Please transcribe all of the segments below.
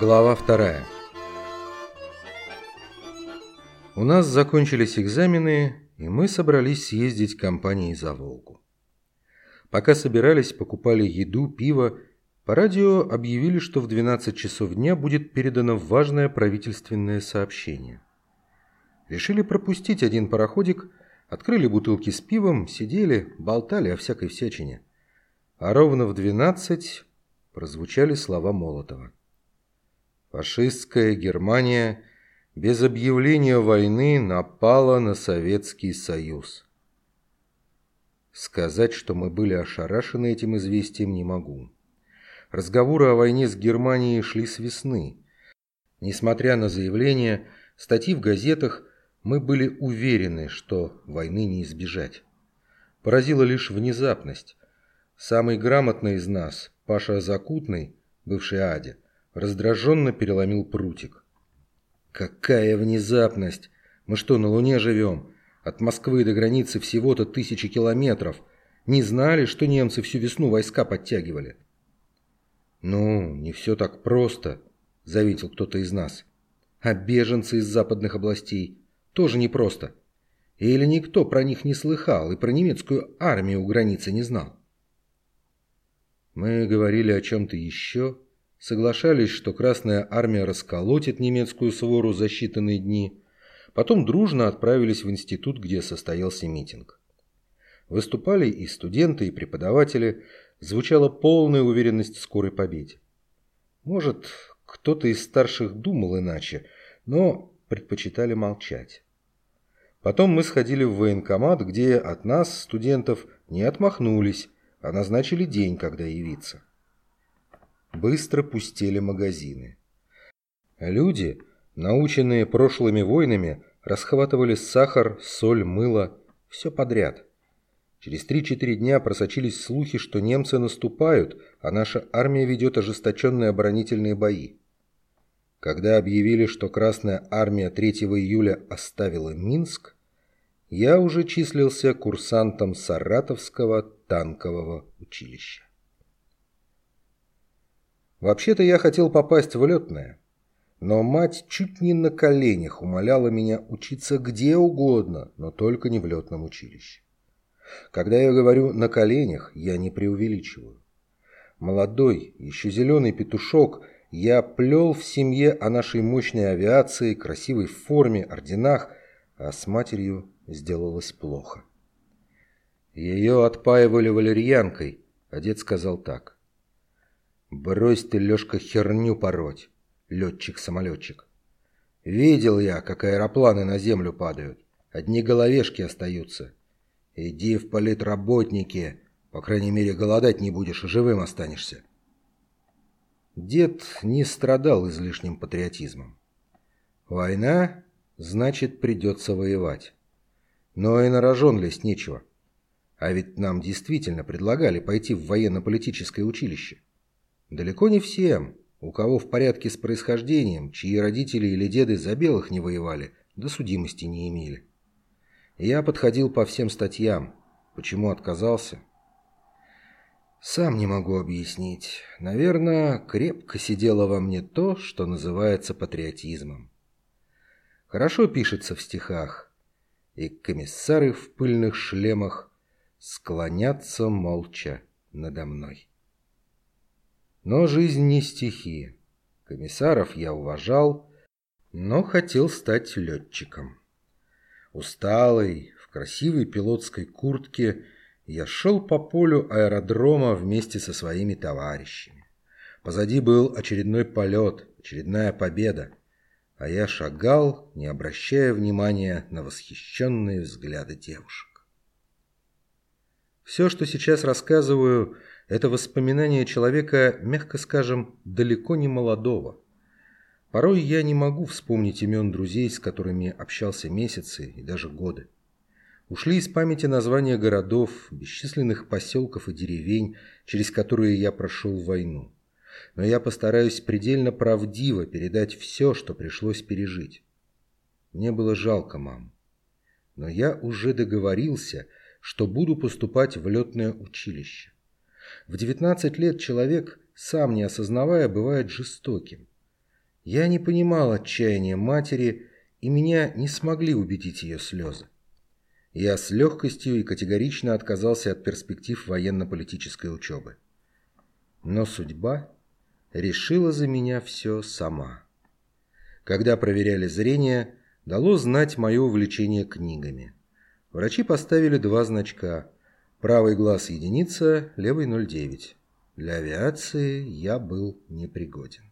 Глава вторая. У нас закончились экзамены, и мы собрались съездить компанией за Волгу. Пока собирались, покупали еду, пиво, по радио объявили, что в 12 часов дня будет передано важное правительственное сообщение. Решили пропустить один пароходик, открыли бутылки с пивом, сидели, болтали о всякой всячине. А ровно в 12 прозвучали слова Молотова. Фашистская Германия без объявления войны напала на Советский Союз. Сказать, что мы были ошарашены этим известием, не могу. Разговоры о войне с Германией шли с весны. Несмотря на заявления, статьи в газетах, мы были уверены, что войны не избежать. Поразила лишь внезапность. Самый грамотный из нас, Паша Закутный, бывший Адя, раздраженно переломил прутик. «Какая внезапность! Мы что, на Луне живем? От Москвы до границы всего-то тысячи километров. Не знали, что немцы всю весну войска подтягивали?» «Ну, не все так просто», — заметил кто-то из нас. «А беженцы из западных областей тоже непросто. Или никто про них не слыхал и про немецкую армию у границы не знал?» Мы говорили о чем-то еще, соглашались, что Красная Армия расколотит немецкую свору за считанные дни, потом дружно отправились в институт, где состоялся митинг. Выступали и студенты, и преподаватели, звучала полная уверенность в скорой победе. Может, кто-то из старших думал иначе, но предпочитали молчать. Потом мы сходили в военкомат, где от нас, студентов, не отмахнулись, а назначили день, когда явиться. Быстро пустели магазины. Люди, наученные прошлыми войнами, расхватывали сахар, соль, мыло, все подряд. Через 3-4 дня просочились слухи, что немцы наступают, а наша армия ведет ожесточенные оборонительные бои. Когда объявили, что Красная армия 3 июля оставила Минск, я уже числился курсантом Саратовского танкового училища. Вообще-то я хотел попасть в летное, но мать чуть не на коленях умоляла меня учиться где угодно, но только не в летном училище. Когда я говорю «на коленях», я не преувеличиваю. Молодой, еще зеленый петушок, я плел в семье о нашей мощной авиации, красивой форме, орденах, а с матерью сделалось плохо. Ее отпаивали валерьянкой, а дед сказал так. Брось ты, Лешка, херню пороть, летчик-самолетчик. Видел я, как аэропланы на землю падают. Одни головешки остаются. Иди в политработники, по крайней мере, голодать не будешь и живым останешься. Дед не страдал излишним патриотизмом. Война, значит, придется воевать. Но и на рожон лезть нечего. А ведь нам действительно предлагали пойти в военно-политическое училище. Далеко не всем, у кого в порядке с происхождением, чьи родители или деды за белых не воевали, до судимости не имели. Я подходил по всем статьям. Почему отказался? Сам не могу объяснить. Наверное, крепко сидело во мне то, что называется патриотизмом. Хорошо пишется в стихах, и комиссары в пыльных шлемах склонятся молча надо мной. Но жизнь не стихи. Комиссаров я уважал, но хотел стать летчиком. Усталый, в красивой пилотской куртке, я шел по полю аэродрома вместе со своими товарищами. Позади был очередной полет, очередная победа, а я шагал, не обращая внимания на восхищенные взгляды девушек. Все, что сейчас рассказываю, это воспоминание человека, мягко скажем, далеко не молодого. Порой я не могу вспомнить имен друзей, с которыми общался месяцы и даже годы. Ушли из памяти названия городов, бесчисленных поселков и деревень, через которые я прошел войну. Но я постараюсь предельно правдиво передать все, что пришлось пережить. Мне было жалко маму. Но я уже договорился, что буду поступать в летное училище. В 19 лет человек, сам не осознавая, бывает жестоким. Я не понимал отчаяния матери, и меня не смогли убедить ее слезы. Я с легкостью и категорично отказался от перспектив военно-политической учебы. Но судьба решила за меня все сама. Когда проверяли зрение, дало знать мое увлечение книгами. Врачи поставили два значка. Правый глаз единица, левый 0,9. Для авиации я был непригоден.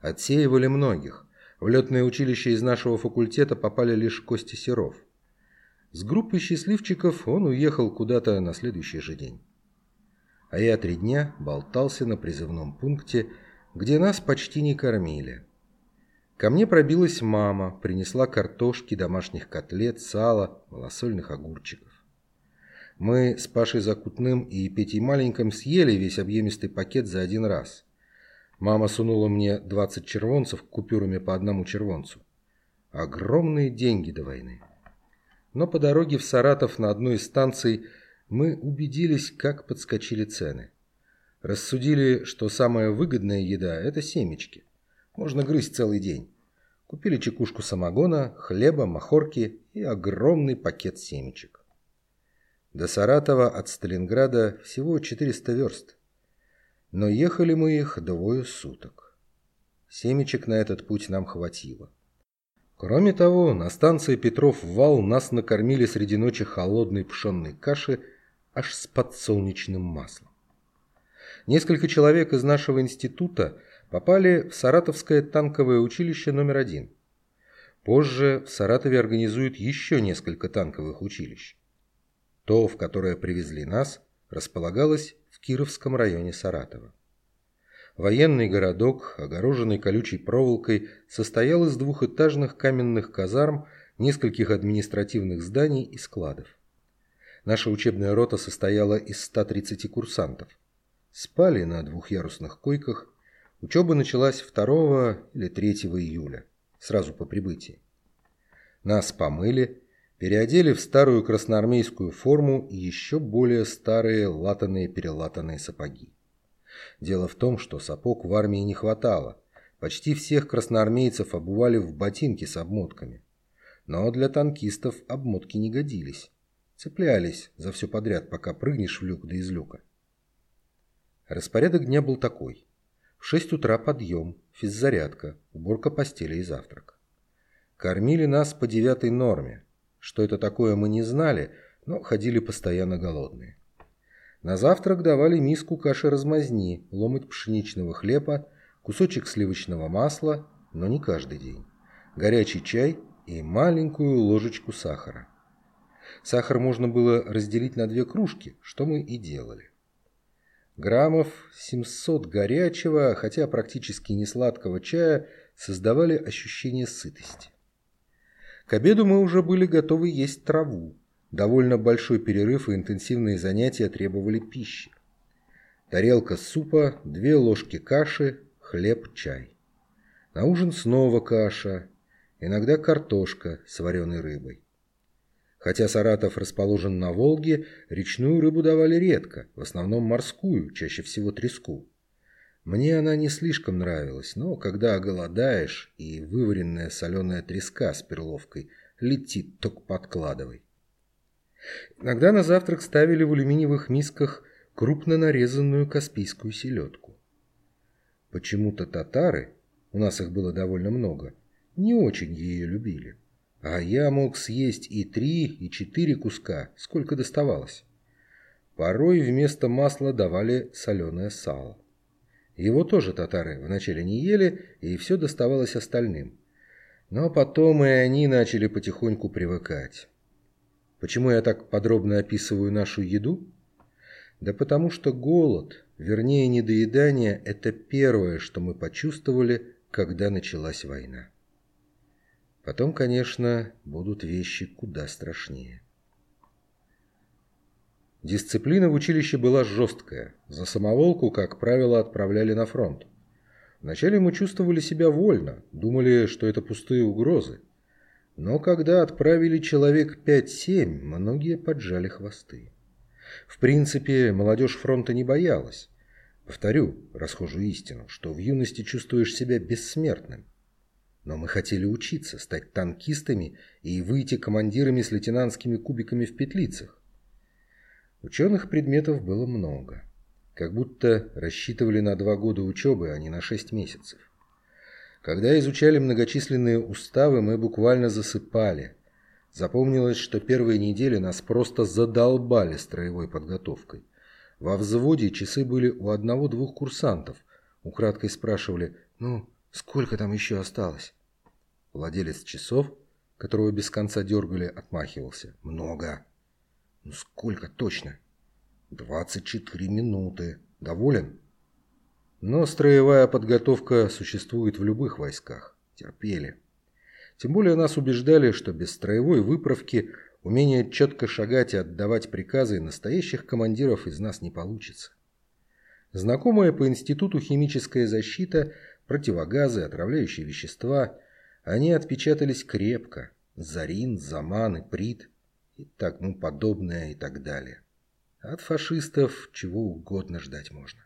Отсеивали многих. В летное училище из нашего факультета попали лишь Костя Серов. С группой счастливчиков он уехал куда-то на следующий же день. А я три дня болтался на призывном пункте, где нас почти не кормили. Ко мне пробилась мама, принесла картошки, домашних котлет, сала, малосольных огурчиков. Мы с Пашей Закутным и Петей Маленьким съели весь объемистый пакет за один раз. Мама сунула мне 20 червонцев купюрами по одному червонцу. Огромные деньги до войны. Но по дороге в Саратов на одной из станций мы убедились, как подскочили цены. Рассудили, что самая выгодная еда – это семечки. Можно грызть целый день. Купили чекушку самогона, хлеба, махорки и огромный пакет семечек. До Саратова от Сталинграда всего 400 верст но ехали мы их двое суток. Семечек на этот путь нам хватило. Кроме того, на станции Петров-Вал нас накормили среди ночи холодной пшенной каши аж с подсолнечным маслом. Несколько человек из нашего института попали в Саратовское танковое училище номер один. Позже в Саратове организуют еще несколько танковых училищ. То, в которое привезли нас, располагалось Кировском районе Саратова. Военный городок, огороженный колючей проволокой, состоял из двухэтажных каменных казарм, нескольких административных зданий и складов. Наша учебная рота состояла из 130 курсантов. Спали на двухъярусных койках. Учеба началась 2 или 3 июля, сразу по прибытии. Нас помыли, переодели в старую красноармейскую форму и еще более старые латаные-перелатанные сапоги. Дело в том, что сапог в армии не хватало. Почти всех красноармейцев обували в ботинки с обмотками. Но для танкистов обмотки не годились. Цеплялись за все подряд, пока прыгнешь в люк да из люка. Распорядок дня был такой. В 6 утра подъем, физзарядка, уборка постели и завтрак. Кормили нас по девятой норме, что это такое, мы не знали, но ходили постоянно голодные. На завтрак давали миску каши-размазни, ломоть пшеничного хлеба, кусочек сливочного масла, но не каждый день, горячий чай и маленькую ложечку сахара. Сахар можно было разделить на две кружки, что мы и делали. Граммов 700 горячего, хотя практически не сладкого чая, создавали ощущение сытости. К обеду мы уже были готовы есть траву. Довольно большой перерыв и интенсивные занятия требовали пищи. Тарелка супа, две ложки каши, хлеб, чай. На ужин снова каша, иногда картошка с вареной рыбой. Хотя Саратов расположен на Волге, речную рыбу давали редко, в основном морскую, чаще всего треску. Мне она не слишком нравилась, но когда оголодаешь и вываренная соленая треска с перловкой летит, только подкладывай. Иногда на завтрак ставили в алюминиевых мисках крупно нарезанную каспийскую селедку. Почему-то татары, у нас их было довольно много, не очень ее любили. А я мог съесть и три, и четыре куска, сколько доставалось. Порой вместо масла давали соленое сало. Его тоже татары вначале не ели, и все доставалось остальным. Но потом и они начали потихоньку привыкать. Почему я так подробно описываю нашу еду? Да потому что голод, вернее недоедание, это первое, что мы почувствовали, когда началась война. Потом, конечно, будут вещи куда страшнее. Дисциплина в училище была жесткая. За самоволку, как правило, отправляли на фронт. Вначале мы чувствовали себя вольно, думали, что это пустые угрозы. Но когда отправили человек 5-7, многие поджали хвосты. В принципе, молодежь фронта не боялась. Повторю расхожую истину, что в юности чувствуешь себя бессмертным. Но мы хотели учиться, стать танкистами и выйти командирами с лейтенантскими кубиками в петлицах. Ученых предметов было много. Как будто рассчитывали на два года учебы, а не на шесть месяцев. Когда изучали многочисленные уставы, мы буквально засыпали. Запомнилось, что первые недели нас просто задолбали строевой подготовкой. Во взводе часы были у одного-двух курсантов. Украдкой спрашивали, ну, сколько там еще осталось? Владелец часов, которого без конца дергали, отмахивался. Много. Ну, сколько точно? Двадцать четыре минуты. Доволен? Но строевая подготовка существует в любых войсках. Терпели. Тем более нас убеждали, что без строевой выправки Умение четко шагать и отдавать приказы настоящих командиров из нас не получится. Знакомая по институту химическая защита, противогазы, отравляющие вещества, они отпечатались крепко. Зарин, Заман и Прит и тому подобное и так далее. От фашистов чего угодно ждать можно.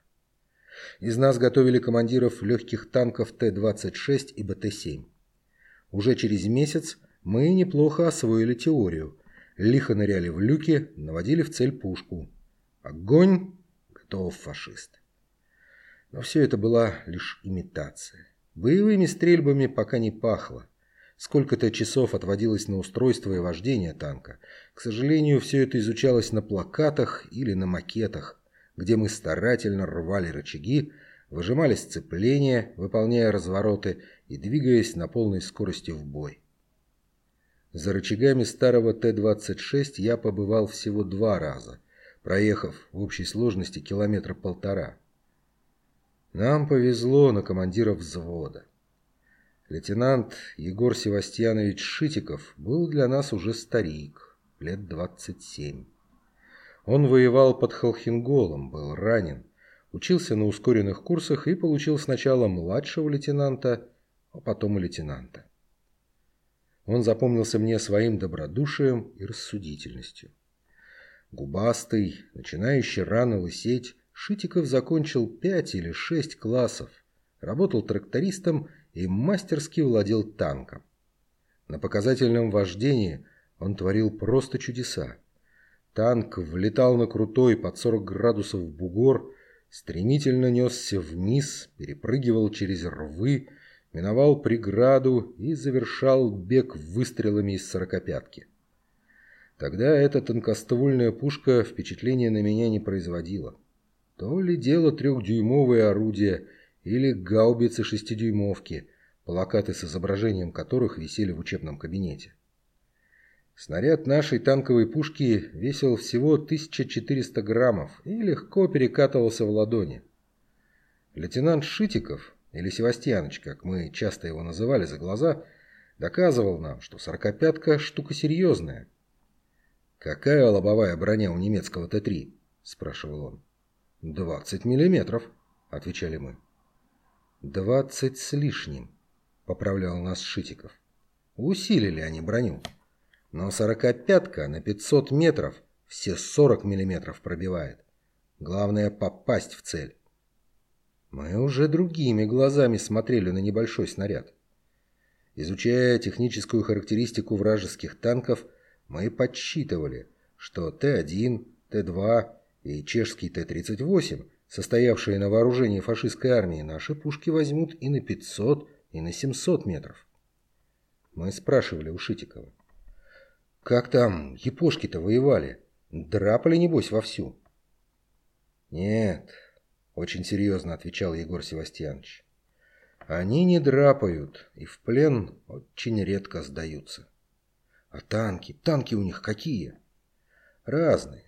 Из нас готовили командиров легких танков Т-26 и БТ-7. Уже через месяц мы неплохо освоили теорию, лихо ныряли в люки, наводили в цель пушку. Огонь! Готов фашист. Но все это была лишь имитация. Боевыми стрельбами пока не пахло. Сколько-то часов отводилось на устройство и вождение танка. К сожалению, все это изучалось на плакатах или на макетах, где мы старательно рвали рычаги, выжимали сцепление, выполняя развороты и двигаясь на полной скорости в бой. За рычагами старого Т-26 я побывал всего два раза, проехав в общей сложности километра полтора. Нам повезло на командира взвода. Лейтенант Егор Севастьянович Шитиков был для нас уже старик, лет 27. Он воевал под Холхенголом, был ранен, учился на ускоренных курсах и получил сначала младшего лейтенанта, а потом и лейтенанта. Он запомнился мне своим добродушием и рассудительностью. Губастый, начинающий рано лысеть, Шитиков закончил пять или шесть классов, работал трактористом и мастерски владел танком. На показательном вождении он творил просто чудеса. Танк влетал на крутой под 40 градусов бугор, стремительно несся вниз, перепрыгивал через рвы, миновал преграду и завершал бег выстрелами из сорокопятки. Тогда эта тонкоствольная пушка впечатления на меня не производила. То ли дело трехдюймовые орудия или гаубицы шестидюймовки, плакаты с изображением которых висели в учебном кабинете. Снаряд нашей танковой пушки весил всего 1400 граммов и легко перекатывался в ладони. Лейтенант Шитиков, или Севастьяныч, как мы часто его называли за глаза, доказывал нам, что сорокопятка – штука серьезная. «Какая лобовая броня у немецкого Т-3?» – спрашивал он. «Двадцать миллиметров», – отвечали мы. «Двадцать с лишним», – поправлял нас Шитиков. Усилили они броню. Но сорокопятка на 500 метров все 40 миллиметров пробивает. Главное попасть в цель. Мы уже другими глазами смотрели на небольшой снаряд. Изучая техническую характеристику вражеских танков, мы подсчитывали, что Т-1, Т-2 и чешский Т-38, состоявшие на вооружении фашистской армии, наши пушки возьмут и на 500, и на 700 метров. Мы спрашивали у Шитикова. «Как там япошки-то воевали? Драпали, небось, вовсю?» «Нет, очень серьезно отвечал Егор Севастьянович. Они не драпают и в плен очень редко сдаются. А танки, танки у них какие? Разные.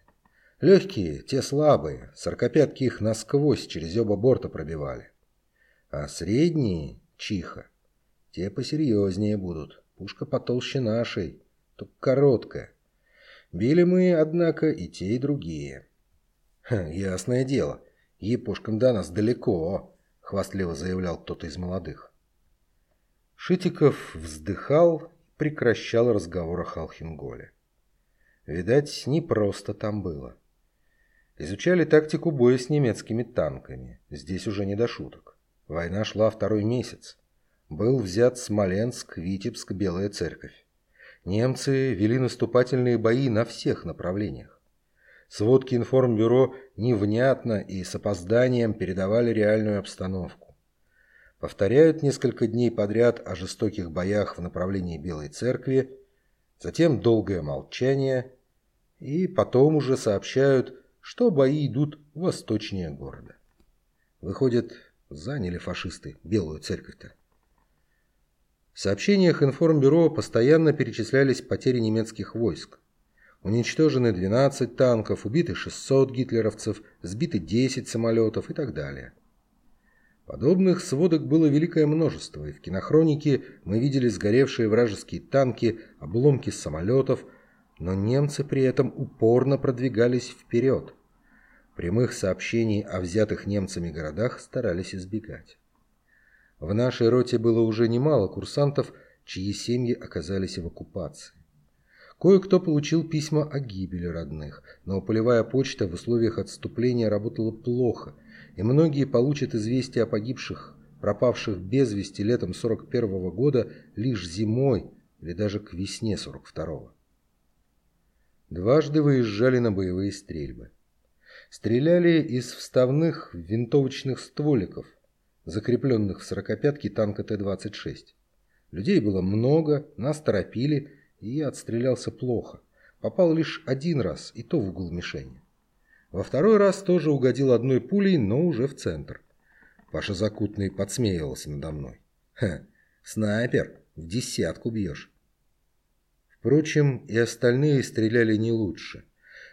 Легкие, те слабые, сорокопятки их насквозь через оба борта пробивали. А средние, чиха, те посерьезнее будут. Пушка потолще нашей, только короткая. Били мы, однако, и те, и другие. Ха, ясное дело, «Епошкам до нас далеко», — хвастливо заявлял кто-то из молодых. Шитиков вздыхал, прекращал разговор о Халхинголе. Видать, не просто там было. Изучали тактику боя с немецкими танками. Здесь уже не до шуток. Война шла второй месяц. Был взят Смоленск, Витебск, Белая Церковь. Немцы вели наступательные бои на всех направлениях. Сводки информбюро невнятно и с опозданием передавали реальную обстановку. Повторяют несколько дней подряд о жестоких боях в направлении Белой Церкви, затем долгое молчание, и потом уже сообщают, что бои идут восточнее города. Выходит, заняли фашисты Белую Церковь-то. В сообщениях информбюро постоянно перечислялись потери немецких войск. Уничтожены 12 танков, убиты 600 гитлеровцев, сбиты 10 самолетов и так далее. Подобных сводок было великое множество, и в кинохронике мы видели сгоревшие вражеские танки, обломки самолетов, но немцы при этом упорно продвигались вперед. Прямых сообщений о взятых немцами городах старались избегать. В нашей роте было уже немало курсантов, чьи семьи оказались в оккупации. Кое-кто получил письма о гибели родных, но полевая почта в условиях отступления работала плохо, и многие получат известия о погибших, пропавших без вести летом 41 -го года лишь зимой или даже к весне 42-го. Дважды выезжали на боевые стрельбы. Стреляли из вставных винтовочных стволиков, закрепленных в сорокопятке танка Т-26. Людей было много, нас торопили, и я отстрелялся плохо. Попал лишь один раз, и то в угол мишени. Во второй раз тоже угодил одной пулей, но уже в центр. Паша Закутный подсмеивался надо мной. «Ха, снайпер, в десятку бьешь». Впрочем, и остальные стреляли не лучше.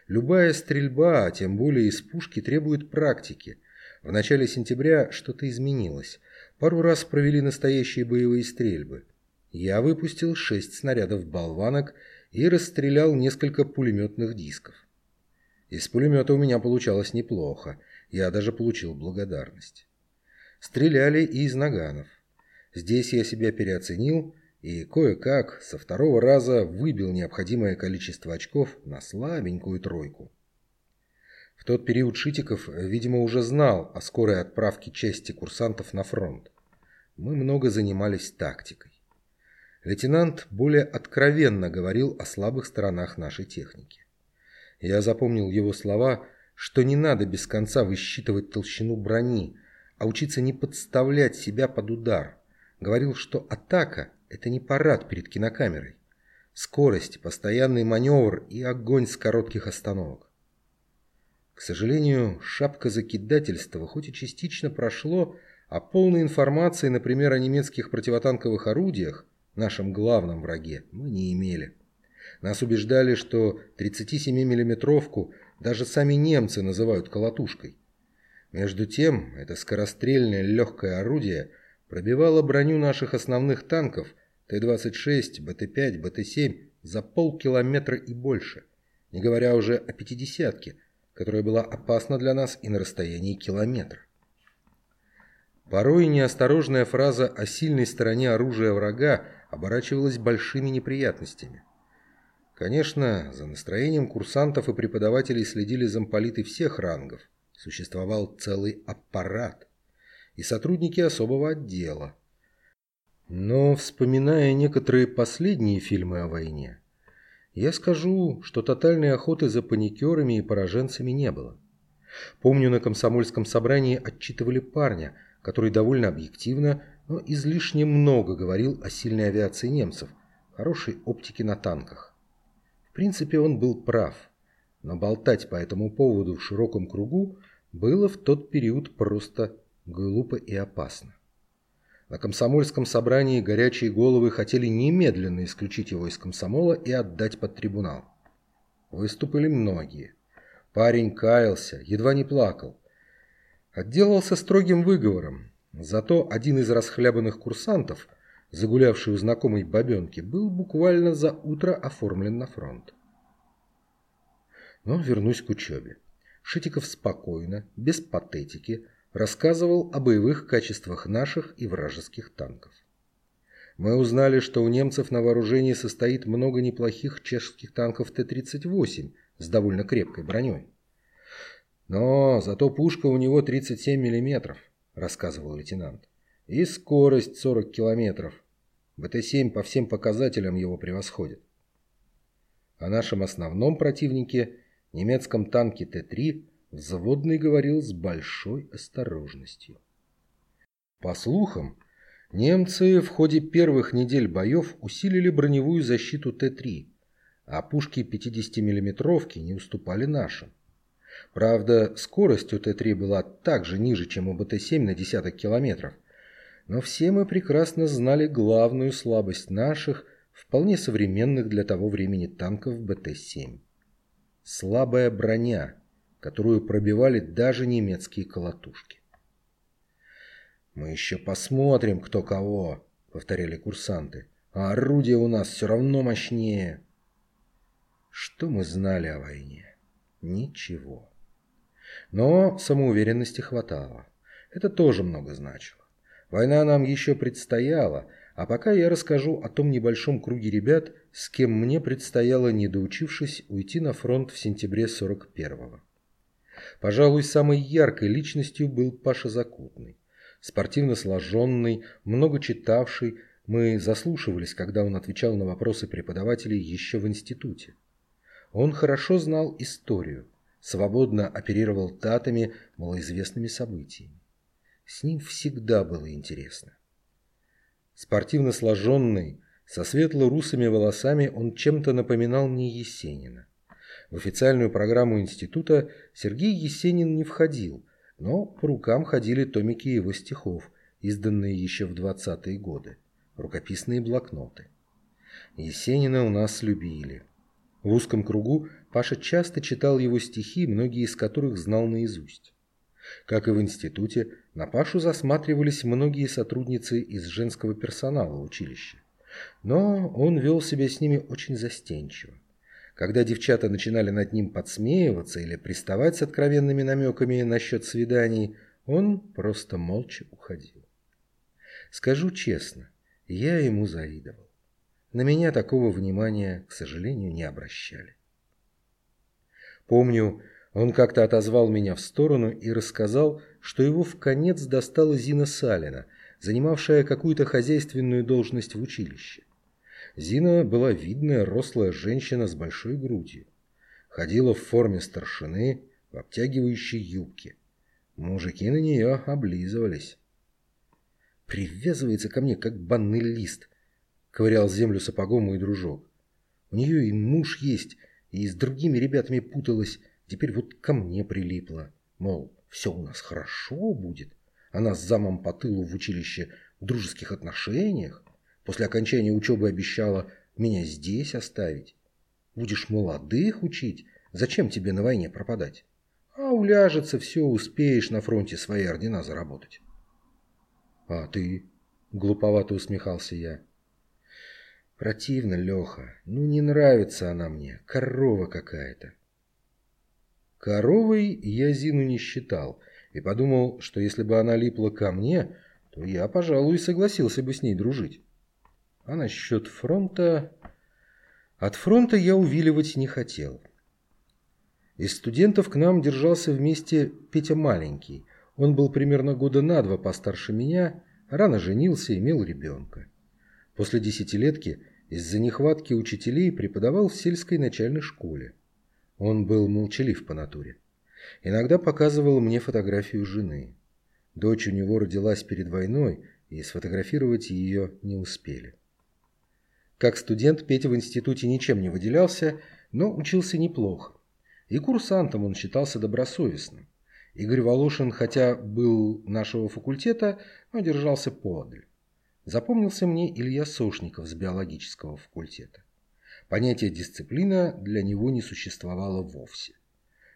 Любая стрельба, а тем более из пушки, требует практики – в начале сентября что-то изменилось. Пару раз провели настоящие боевые стрельбы. Я выпустил шесть снарядов болванок и расстрелял несколько пулеметных дисков. Из пулемета у меня получалось неплохо. Я даже получил благодарность. Стреляли и из наганов. Здесь я себя переоценил и кое-как со второго раза выбил необходимое количество очков на слабенькую тройку. В тот период Шитиков, видимо, уже знал о скорой отправке части курсантов на фронт. Мы много занимались тактикой. Лейтенант более откровенно говорил о слабых сторонах нашей техники. Я запомнил его слова, что не надо без конца высчитывать толщину брони, а учиться не подставлять себя под удар. Говорил, что атака – это не парад перед кинокамерой. Скорость, постоянный маневр и огонь с коротких остановок. К сожалению, шапка закидательства хоть и частично прошло, а полной информации, например, о немецких противотанковых орудиях, нашем главном враге, мы не имели. Нас убеждали, что 37 миллиметровку даже сами немцы называют колотушкой. Между тем, это скорострельное легкое орудие пробивало броню наших основных танков Т-26, БТ-5, БТ-7 за полкилометра и больше, не говоря уже о пятидесятке – которая была опасна для нас и на расстоянии километра. Порой неосторожная фраза о сильной стороне оружия врага оборачивалась большими неприятностями. Конечно, за настроением курсантов и преподавателей следили замполиты всех рангов. Существовал целый аппарат. И сотрудники особого отдела. Но, вспоминая некоторые последние фильмы о войне, я скажу, что тотальной охоты за паникерами и пораженцами не было. Помню, на комсомольском собрании отчитывали парня, который довольно объективно, но излишне много говорил о сильной авиации немцев, хорошей оптике на танках. В принципе, он был прав, но болтать по этому поводу в широком кругу было в тот период просто глупо и опасно. На комсомольском собрании горячие головы хотели немедленно исключить его из комсомола и отдать под трибунал. Выступили многие. Парень каялся, едва не плакал. Отделался строгим выговором. Зато один из расхлябанных курсантов, загулявший у знакомой бабенки, был буквально за утро оформлен на фронт. Но вернусь к учебе. Шитиков спокойно, без патетики, рассказывал о боевых качествах наших и вражеских танков. Мы узнали, что у немцев на вооружении состоит много неплохих чешских танков Т-38 с довольно крепкой броней. Но зато пушка у него 37 миллиметров, рассказывал лейтенант. И скорость 40 километров. БТ-7 по всем показателям его превосходит. О нашем основном противнике, немецком танке Т-3, взводный говорил с большой осторожностью. По слухам, немцы в ходе первых недель боев усилили броневую защиту Т-3, а пушки 50-миллиметровки не уступали нашим. Правда, скорость у Т-3 была также ниже, чем у БТ-7 на десяток километров. Но все мы прекрасно знали главную слабость наших, вполне современных для того времени танков БТ-7. Слабая броня, которую пробивали даже немецкие колотушки. «Мы еще посмотрим, кто кого», — повторяли курсанты. «А орудие у нас все равно мощнее». Что мы знали о войне? Ничего. Но самоуверенности хватало. Это тоже много значило. Война нам еще предстояла, а пока я расскажу о том небольшом круге ребят, с кем мне предстояло, не доучившись, уйти на фронт в сентябре 41-го. Пожалуй, самой яркой личностью был Паша Закутный. Спортивно сложенный, много читавший, мы заслушивались, когда он отвечал на вопросы преподавателей еще в институте. Он хорошо знал историю, свободно оперировал датами, малоизвестными событиями. С ним всегда было интересно. Спортивно сложенный, со светло-русыми волосами он чем-то напоминал мне Есенина. В официальную программу института Сергей Есенин не входил, но по рукам ходили томики его стихов, изданные еще в 20-е годы, рукописные блокноты. Есенина у нас любили. В узком кругу Паша часто читал его стихи, многие из которых знал наизусть. Как и в институте, на Пашу засматривались многие сотрудницы из женского персонала училища. Но он вел себя с ними очень застенчиво. Когда девчата начинали над ним подсмеиваться или приставать с откровенными намеками насчет свиданий, он просто молча уходил. Скажу честно, я ему завидовал. На меня такого внимания, к сожалению, не обращали. Помню, он как-то отозвал меня в сторону и рассказал, что его в конец достала Зина Салина, занимавшая какую-то хозяйственную должность в училище. Зина была видная, рослая женщина с большой грудью. Ходила в форме старшины, в обтягивающей юбке. Мужики на нее облизывались. Привязывается ко мне, как банный лист, ковырял землю сапогом мой дружок. У нее и муж есть, и с другими ребятами путалась, теперь вот ко мне прилипла. Мол, все у нас хорошо будет. Она с замом по тылу в училище в дружеских отношениях. После окончания учебы обещала меня здесь оставить. Будешь молодых учить, зачем тебе на войне пропадать? А уляжется, все успеешь на фронте свои ордена заработать. А ты? Глуповато усмехался я. Противно, Леха. Ну, не нравится она мне. Корова какая-то. Коровой я Зину не считал и подумал, что если бы она липла ко мне, то я, пожалуй, согласился бы с ней дружить. А насчет фронта... От фронта я увиливать не хотел. Из студентов к нам держался вместе Петя Маленький. Он был примерно года на два постарше меня, рано женился, имел ребенка. После десятилетки из-за нехватки учителей преподавал в сельской начальной школе. Он был молчалив по натуре. Иногда показывал мне фотографию жены. Дочь у него родилась перед войной, и сфотографировать ее не успели. Как студент Петя в институте ничем не выделялся, но учился неплохо. И курсантом он считался добросовестным. Игорь Волошин, хотя был нашего факультета, но держался подаль. Запомнился мне Илья Сошников с биологического факультета. Понятие дисциплина для него не существовало вовсе.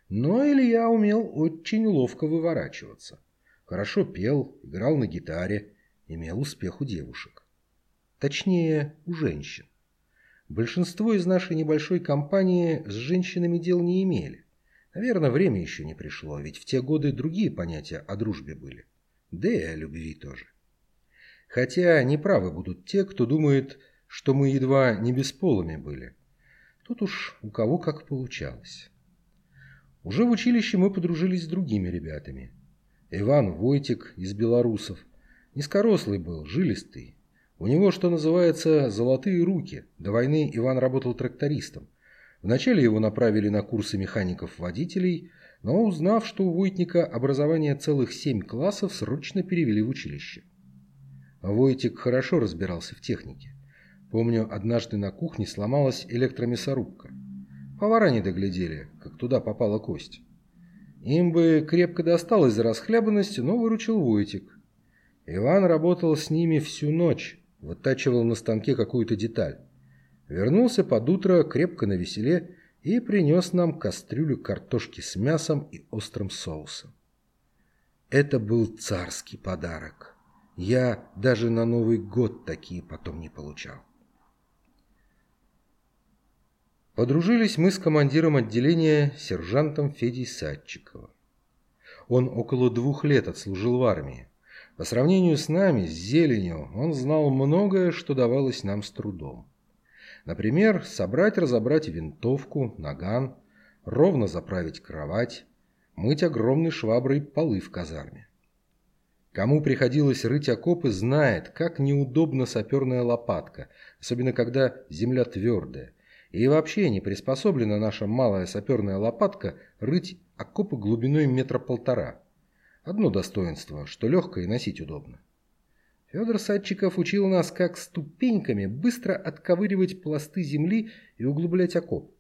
Но Илья умел очень ловко выворачиваться. Хорошо пел, играл на гитаре, имел успех у девушек. Точнее, у женщин. Большинство из нашей небольшой компании с женщинами дел не имели. Наверное, время еще не пришло, ведь в те годы другие понятия о дружбе были. Да и о любви тоже. Хотя неправы будут те, кто думает, что мы едва не бесполыми были. Тут уж у кого как получалось. Уже в училище мы подружились с другими ребятами. Иван Войтик из белорусов. Низкорослый был, жилистый. У него, что называется, золотые руки. До войны Иван работал трактористом. Вначале его направили на курсы механиков-водителей, но узнав, что у Войтника образование целых семь классов, срочно перевели в училище. Войтик хорошо разбирался в технике. Помню, однажды на кухне сломалась электромясорубка. Повара не доглядели, как туда попала кость. Им бы крепко досталось за расхлябанность, но выручил Войтик. Иван работал с ними всю ночь, вытачивал на станке какую-то деталь. Вернулся под утро крепко на веселе и принес нам кастрюлю картошки с мясом и острым соусом. Это был царский подарок. Я даже на Новый год такие потом не получал. Подружились мы с командиром отделения сержантом Федей Садчиковым. Он около двух лет отслужил в армии. По сравнению с нами, с зеленью, он знал многое, что давалось нам с трудом. Например, собрать-разобрать винтовку, наган, ровно заправить кровать, мыть огромной шваброй полы в казарме. Кому приходилось рыть окопы, знает, как неудобна саперная лопатка, особенно когда земля твердая, и вообще не приспособлена наша малая саперная лопатка рыть окопы глубиной метра полтора. Одно достоинство, что легко и носить удобно. Федор Садчиков учил нас, как ступеньками быстро отковыривать пласты земли и углублять окоп.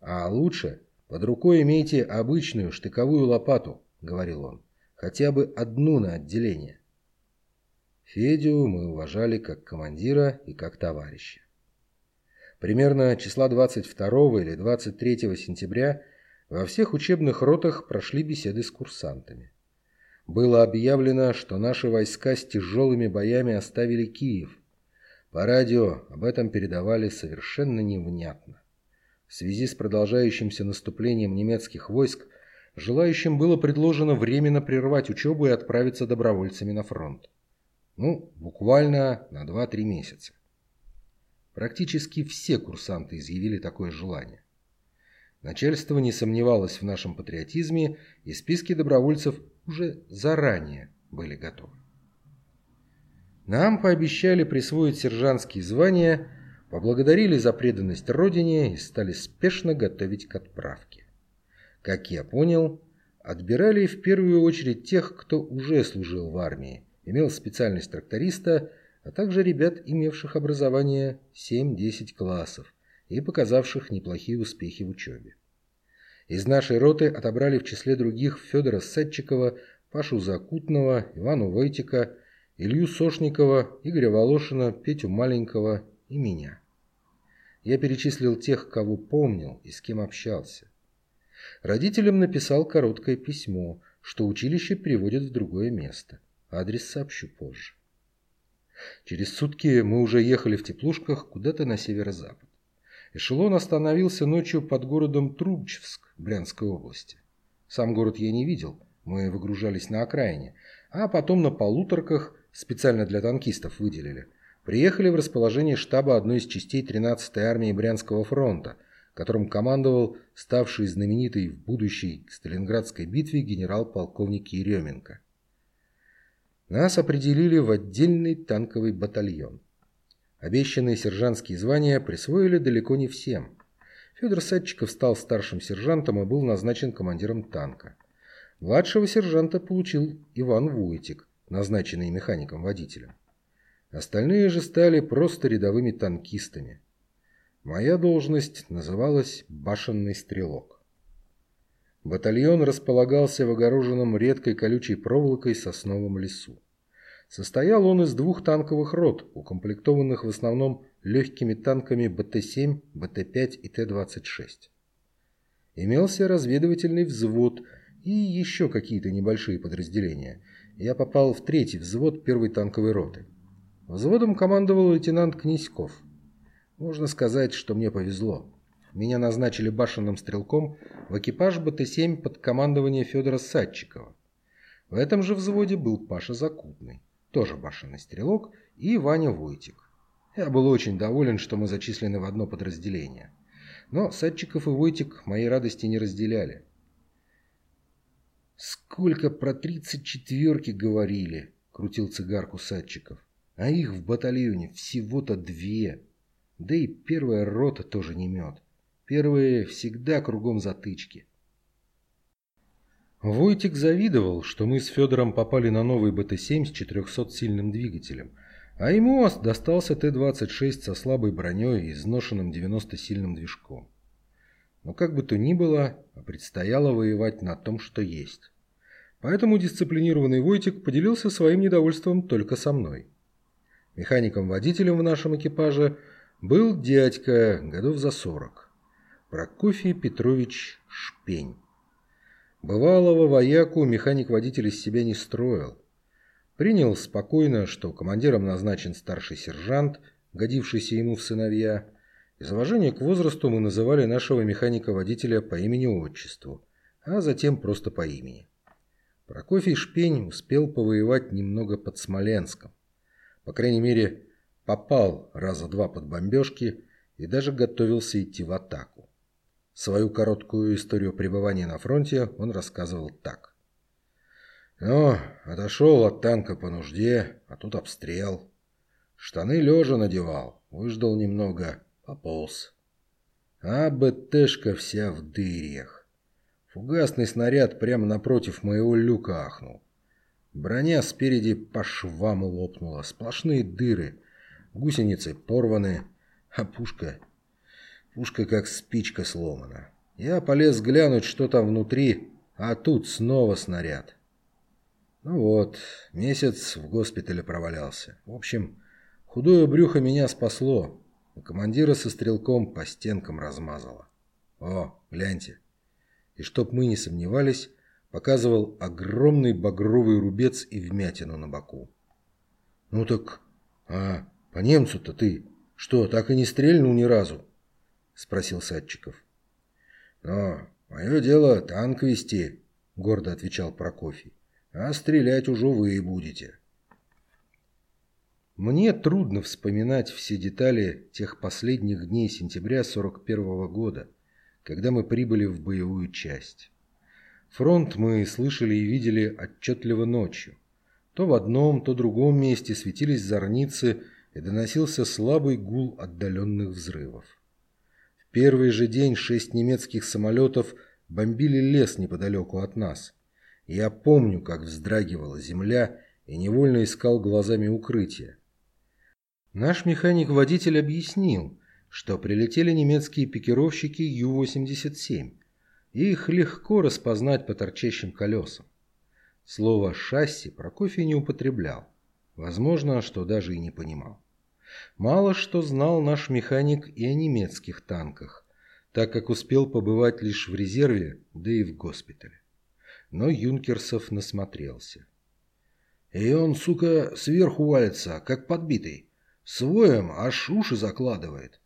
А лучше под рукой имейте обычную штыковую лопату, говорил он, хотя бы одну на отделение. Федю мы уважали как командира и как товарища. Примерно числа 22 или 23 сентября во всех учебных ротах прошли беседы с курсантами. Было объявлено, что наши войска с тяжелыми боями оставили Киев. По радио об этом передавали совершенно невнятно. В связи с продолжающимся наступлением немецких войск желающим было предложено временно прервать учебу и отправиться добровольцами на фронт. Ну, буквально на 2-3 месяца. Практически все курсанты изъявили такое желание. Начальство не сомневалось в нашем патриотизме, и списки добровольцев уже заранее были готовы. Нам пообещали присвоить сержантские звания, поблагодарили за преданность Родине и стали спешно готовить к отправке. Как я понял, отбирали в первую очередь тех, кто уже служил в армии, имел специальность тракториста – а также ребят, имевших образование 7-10 классов и показавших неплохие успехи в учебе. Из нашей роты отобрали в числе других Федора Садчикова, Пашу Закутного, Ивану Войтика, Илью Сошникова, Игоря Волошина, Петю Маленького и меня. Я перечислил тех, кого помнил и с кем общался. Родителям написал короткое письмо, что училище переводят в другое место. Адрес сообщу позже. Через сутки мы уже ехали в теплушках куда-то на северо-запад. Эшелон остановился ночью под городом Трубчевск Брянской области. Сам город я не видел, мы выгружались на окраине, а потом на полуторках, специально для танкистов выделили, приехали в расположение штаба одной из частей 13-й армии Брянского фронта, которым командовал ставший знаменитый в будущей Сталинградской битве генерал-полковник Еременко нас определили в отдельный танковый батальон. Обещанные сержантские звания присвоили далеко не всем. Федор Садчиков стал старшим сержантом и был назначен командиром танка. Младшего сержанта получил Иван Войтик, назначенный механиком-водителем. Остальные же стали просто рядовыми танкистами. Моя должность называлась «башенный стрелок». Батальон располагался в огороженном редкой колючей проволокой сосновом лесу. Состоял он из двух танковых рот, укомплектованных в основном легкими танками БТ-7, БТ-5 и Т-26. Имелся разведывательный взвод и еще какие-то небольшие подразделения. Я попал в третий взвод первой танковой роты. Взводом командовал лейтенант Князьков. Можно сказать, что мне повезло. Меня назначили башенным стрелком в экипаж БТ-7 под командование Федора Садчикова. В этом же взводе был Паша Закутный, тоже башенный стрелок, и Ваня Войтик. Я был очень доволен, что мы зачислены в одно подразделение. Но Садчиков и Войтик моей радости не разделяли. «Сколько про тридцать четверки говорили!» — крутил цигарку Садчиков. «А их в батальоне всего-то две. Да и первая рота тоже не мед. Первые всегда кругом затычки». Войтик завидовал, что мы с Федором попали на новый БТ-7 с 400-сильным двигателем, а ему достался Т-26 со слабой броней и изношенным 90-сильным движком. Но как бы то ни было, предстояло воевать на том, что есть. Поэтому дисциплинированный Войтик поделился своим недовольством только со мной. Механиком-водителем в нашем экипаже был дядька годов за 40, Прокофий Петрович Шпень. Бывалого вояку механик-водитель из себя не строил. Принял спокойно, что командиром назначен старший сержант, годившийся ему в сыновья. Из уважения к возрасту мы называли нашего механика-водителя по имени-отчеству, а затем просто по имени. Прокофий Шпень успел повоевать немного под Смоленском. По крайней мере, попал раза два под бомбежки и даже готовился идти в атаку. Свою короткую историю пребывания на фронте он рассказывал так. «Ну, отошел от танка по нужде, а тут обстрел. Штаны лежа надевал, выждал немного, пополз. А БТшка вся в дырях. Фугасный снаряд прямо напротив моего люка ахнул. Броня спереди по швам лопнула, сплошные дыры, гусеницы порваны, а пушка Пушка как спичка сломана. Я полез глянуть, что там внутри, а тут снова снаряд. Ну вот, месяц в госпитале провалялся. В общем, худое брюхо меня спасло, а командира со стрелком по стенкам размазало. О, гляньте. И чтоб мы не сомневались, показывал огромный багровый рубец и вмятину на боку. Ну так, а по немцу-то ты что, так и не стрельнул ни разу? — спросил Садчиков. «Но мое дело танк вести», — гордо отвечал Прокофий. «А стрелять уже вы будете». Мне трудно вспоминать все детали тех последних дней сентября 41 -го года, когда мы прибыли в боевую часть. Фронт мы слышали и видели отчетливо ночью. То в одном, то другом месте светились зорницы и доносился слабый гул отдаленных взрывов первый же день шесть немецких самолетов бомбили лес неподалеку от нас. Я помню, как вздрагивала земля и невольно искал глазами укрытия. Наш механик-водитель объяснил, что прилетели немецкие пикировщики Ю-87, и их легко распознать по торчащим колесам. Слово «шасси» Прокофий не употреблял, возможно, что даже и не понимал. Мало что знал наш механик и о немецких танках, так как успел побывать лишь в резерве, да и в госпитале. Но Юнкерсов насмотрелся. И он, сука, сверху валится, как подбитый. Своем аж уши закладывает.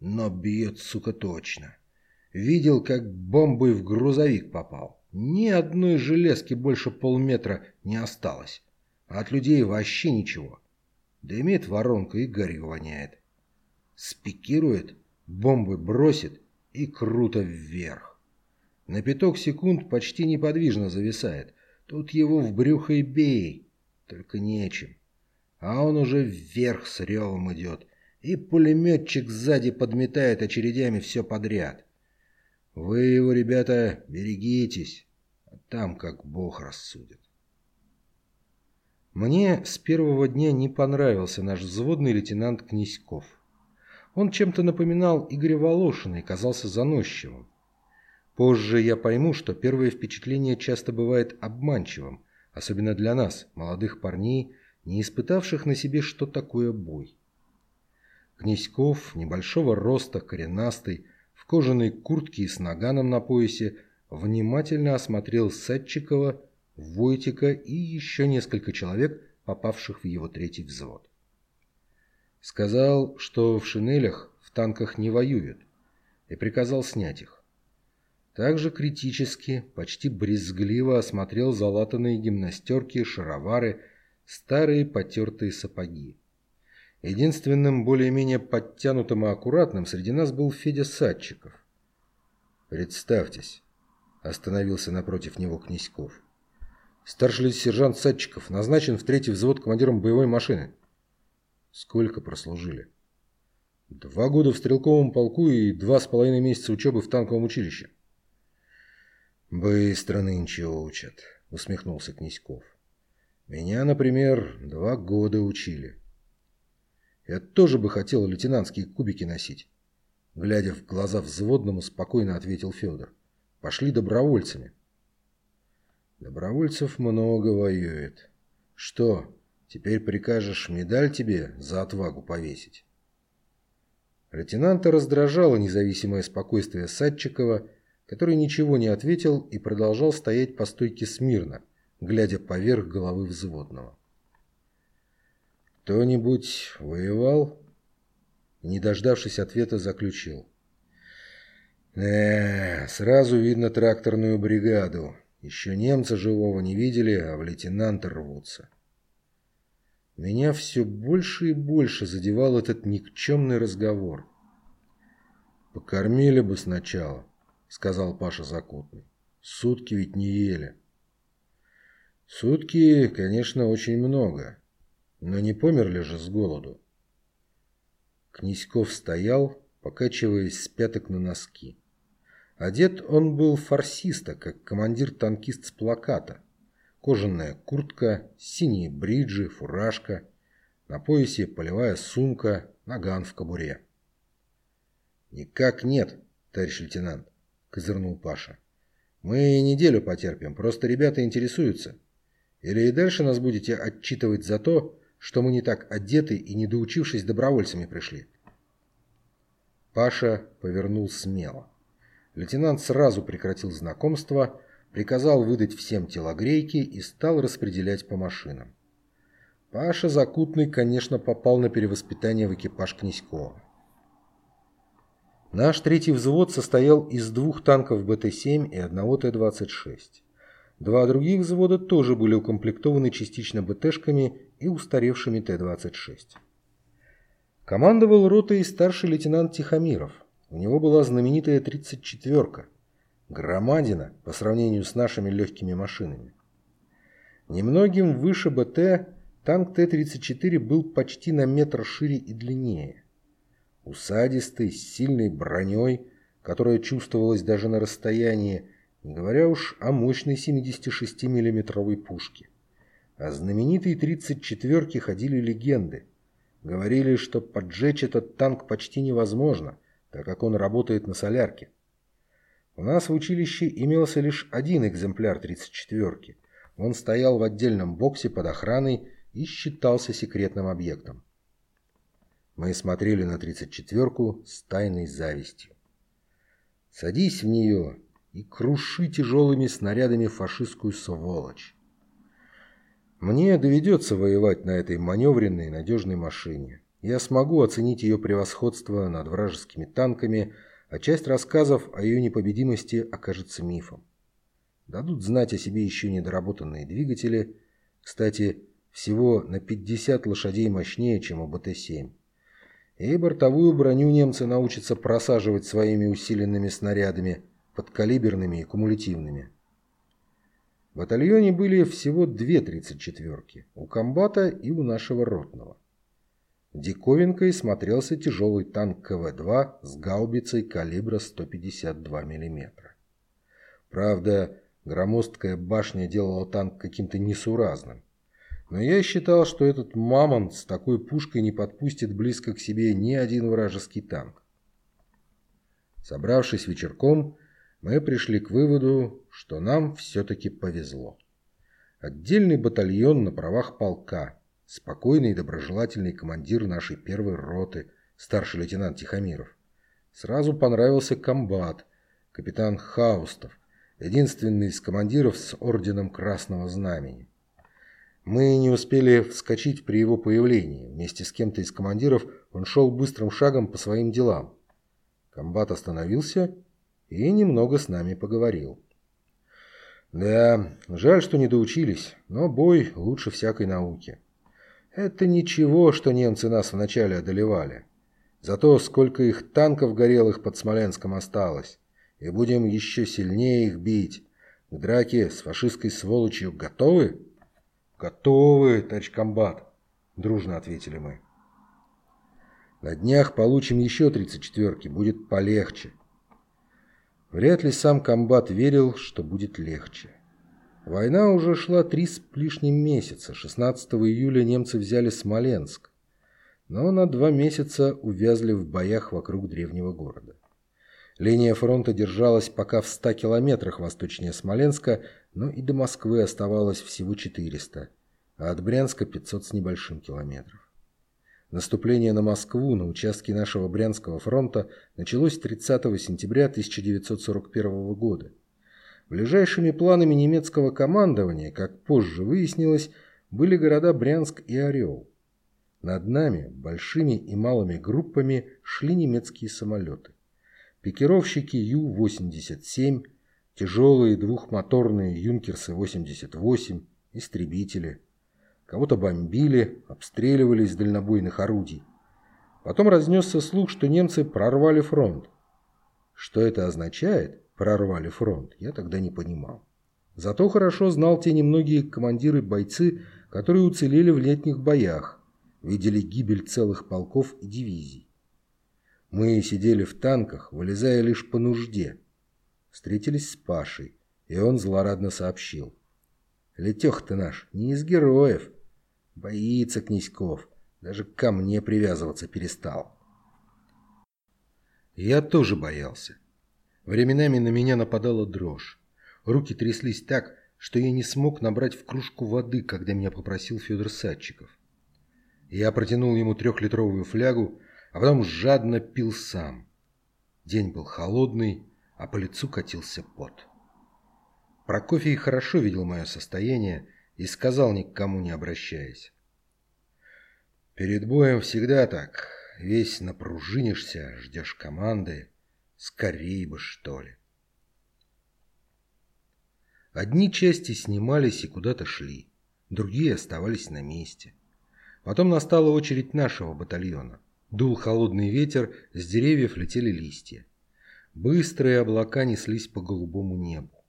Но бьет, сука, точно. Видел, как бомбой в грузовик попал. Ни одной железки больше полметра не осталось. От людей вообще ничего. Дымит воронка и гарью воняет. Спикирует, бомбы бросит и круто вверх. На пяток секунд почти неподвижно зависает. Тут его в брюхо и бей, только нечем. А он уже вверх с ревом идет, и пулеметчик сзади подметает очередями все подряд. Вы его, ребята, берегитесь, а там как бог рассудит. Мне с первого дня не понравился наш взводный лейтенант Князьков. Он чем-то напоминал Игоря Волошина и казался заносчивым. Позже я пойму, что первое впечатление часто бывает обманчивым, особенно для нас, молодых парней, не испытавших на себе, что такое бой. Князьков, небольшого роста, коренастый, в кожаной куртке и с наганом на поясе, внимательно осмотрел Садчикова Войтика и еще несколько человек, попавших в его третий взвод. Сказал, что в шинелях в танках не воюют, и приказал снять их. Также критически, почти брезгливо осмотрел залатанные гимнастерки, шаровары, старые потертые сапоги. Единственным более-менее подтянутым и аккуратным среди нас был Федя Садчиков. «Представьтесь», — остановился напротив него Князьков. Старший сержант Садчиков назначен в третий взвод командиром боевой машины. Сколько прослужили? Два года в стрелковом полку и два с половиной месяца учебы в танковом училище. Быстро нынче учат, усмехнулся Князьков. Меня, например, два года учили. Я тоже бы хотел лейтенантские кубики носить. Глядя в глаза взводному, спокойно ответил Федор. Пошли добровольцами. Добровольцев много воюет. Что, теперь прикажешь медаль тебе за отвагу повесить? Лейтенанта раздражало независимое спокойствие Садчикова, который ничего не ответил и продолжал стоять по стойке смирно, глядя поверх головы взводного. «Кто-нибудь воевал?» Не дождавшись ответа, заключил. «Э, сразу видно тракторную бригаду. Еще немца живого не видели, а в лейтенанты рвутся. Меня все больше и больше задевал этот никчемный разговор. «Покормили бы сначала», — сказал Паша Закутный. «Сутки ведь не ели». «Сутки, конечно, очень много, но не померли же с голоду». Князьков стоял, покачиваясь с пяток на носки. Одет он был фарсиста, как командир-танкист с плаката. Кожаная куртка, синие бриджи, фуражка, на поясе полевая сумка, наган в кобуре. «Никак нет, товарищ лейтенант», — козырнул Паша. «Мы неделю потерпим, просто ребята интересуются. Или и дальше нас будете отчитывать за то, что мы не так одеты и, не доучившись, добровольцами пришли?» Паша повернул смело. Лейтенант сразу прекратил знакомство, приказал выдать всем телогрейки и стал распределять по машинам. Паша Закутный, конечно, попал на перевоспитание в экипаж Князькова. Наш третий взвод состоял из двух танков БТ-7 и одного Т-26. Два других взвода тоже были укомплектованы частично БТшками и устаревшими Т-26. Командовал ротой старший лейтенант Тихомиров – у него была знаменитая 34-ка. Громадина по сравнению с нашими легкими машинами. Немногим выше БТ танк Т-34 был почти на метр шире и длиннее. Усадистый, с сильной броней, которая чувствовалась даже на расстоянии, не говоря уж о мощной 76 миллиметровой пушке. О знаменитой 34-ке ходили легенды. Говорили, что поджечь этот танк почти невозможно – так как он работает на солярке. У нас в училище имелся лишь один экземпляр 34-ки. Он стоял в отдельном боксе под охраной и считался секретным объектом. Мы смотрели на 34-ку с тайной завистью. Садись в нее и круши тяжелыми снарядами фашистскую сволочь. Мне доведется воевать на этой маневренной надежной машине я смогу оценить ее превосходство над вражескими танками, а часть рассказов о ее непобедимости окажется мифом. Дадут знать о себе еще недоработанные двигатели, кстати, всего на 50 лошадей мощнее, чем у БТ-7. И бортовую броню немцы научатся просаживать своими усиленными снарядами, подкалиберными и кумулятивными. В батальоне были всего две 34-ки, у комбата и у нашего ротного. Диковинкой смотрелся тяжелый танк КВ-2 с гаубицей калибра 152 мм. Правда, громоздкая башня делала танк каким-то несуразным. Но я считал, что этот мамонт с такой пушкой не подпустит близко к себе ни один вражеский танк. Собравшись вечерком, мы пришли к выводу, что нам все-таки повезло. Отдельный батальон на правах полка – спокойный и доброжелательный командир нашей первой роты, старший лейтенант Тихомиров. Сразу понравился комбат, капитан Хаустов, единственный из командиров с орденом Красного Знамени. Мы не успели вскочить при его появлении. Вместе с кем-то из командиров он шел быстрым шагом по своим делам. Комбат остановился и немного с нами поговорил. Да, жаль, что не доучились, но бой лучше всякой науки. Это ничего, что немцы нас вначале одолевали. Зато сколько их танков горелых под Смоленском осталось. И будем еще сильнее их бить. К драке с фашистской сволочью готовы? Готовы, товарищ комбат, дружно ответили мы. На днях получим еще 34-ки, будет полегче. Вряд ли сам комбат верил, что будет легче. Война уже шла три с лишним месяца. 16 июля немцы взяли Смоленск, но на два месяца увязли в боях вокруг древнего города. Линия фронта держалась пока в 100 километрах восточнее Смоленска, но и до Москвы оставалось всего 400, а от Брянска 500 с небольшим километров. Наступление на Москву на участке нашего Брянского фронта началось 30 сентября 1941 года. Ближайшими планами немецкого командования, как позже выяснилось, были города Брянск и Орел. Над нами большими и малыми группами шли немецкие самолеты. Пикировщики Ю-87, тяжелые двухмоторные Юнкерсы-88, истребители – Кого-то бомбили, обстреливали из дальнобойных орудий. Потом разнесся слух, что немцы прорвали фронт. Что это означает, прорвали фронт, я тогда не понимал. Зато хорошо знал те немногие командиры-бойцы, которые уцелели в летних боях, видели гибель целых полков и дивизий. Мы сидели в танках, вылезая лишь по нужде. Встретились с Пашей, и он злорадно сообщил. «Летех ты наш, не из героев, Боится Князьков. Даже ко мне привязываться перестал. Я тоже боялся. Временами на меня нападала дрожь. Руки тряслись так, что я не смог набрать в кружку воды, когда меня попросил Федор Садчиков. Я протянул ему трехлитровую флягу, а потом жадно пил сам. День был холодный, а по лицу катился пот. Прокофий хорошо видел мое состояние и сказал, никому не обращаясь. «Перед боем всегда так. Весь напружинишься, ждешь команды. Скорей бы, что ли». Одни части снимались и куда-то шли, другие оставались на месте. Потом настала очередь нашего батальона. Дул холодный ветер, с деревьев летели листья. Быстрые облака неслись по голубому небу.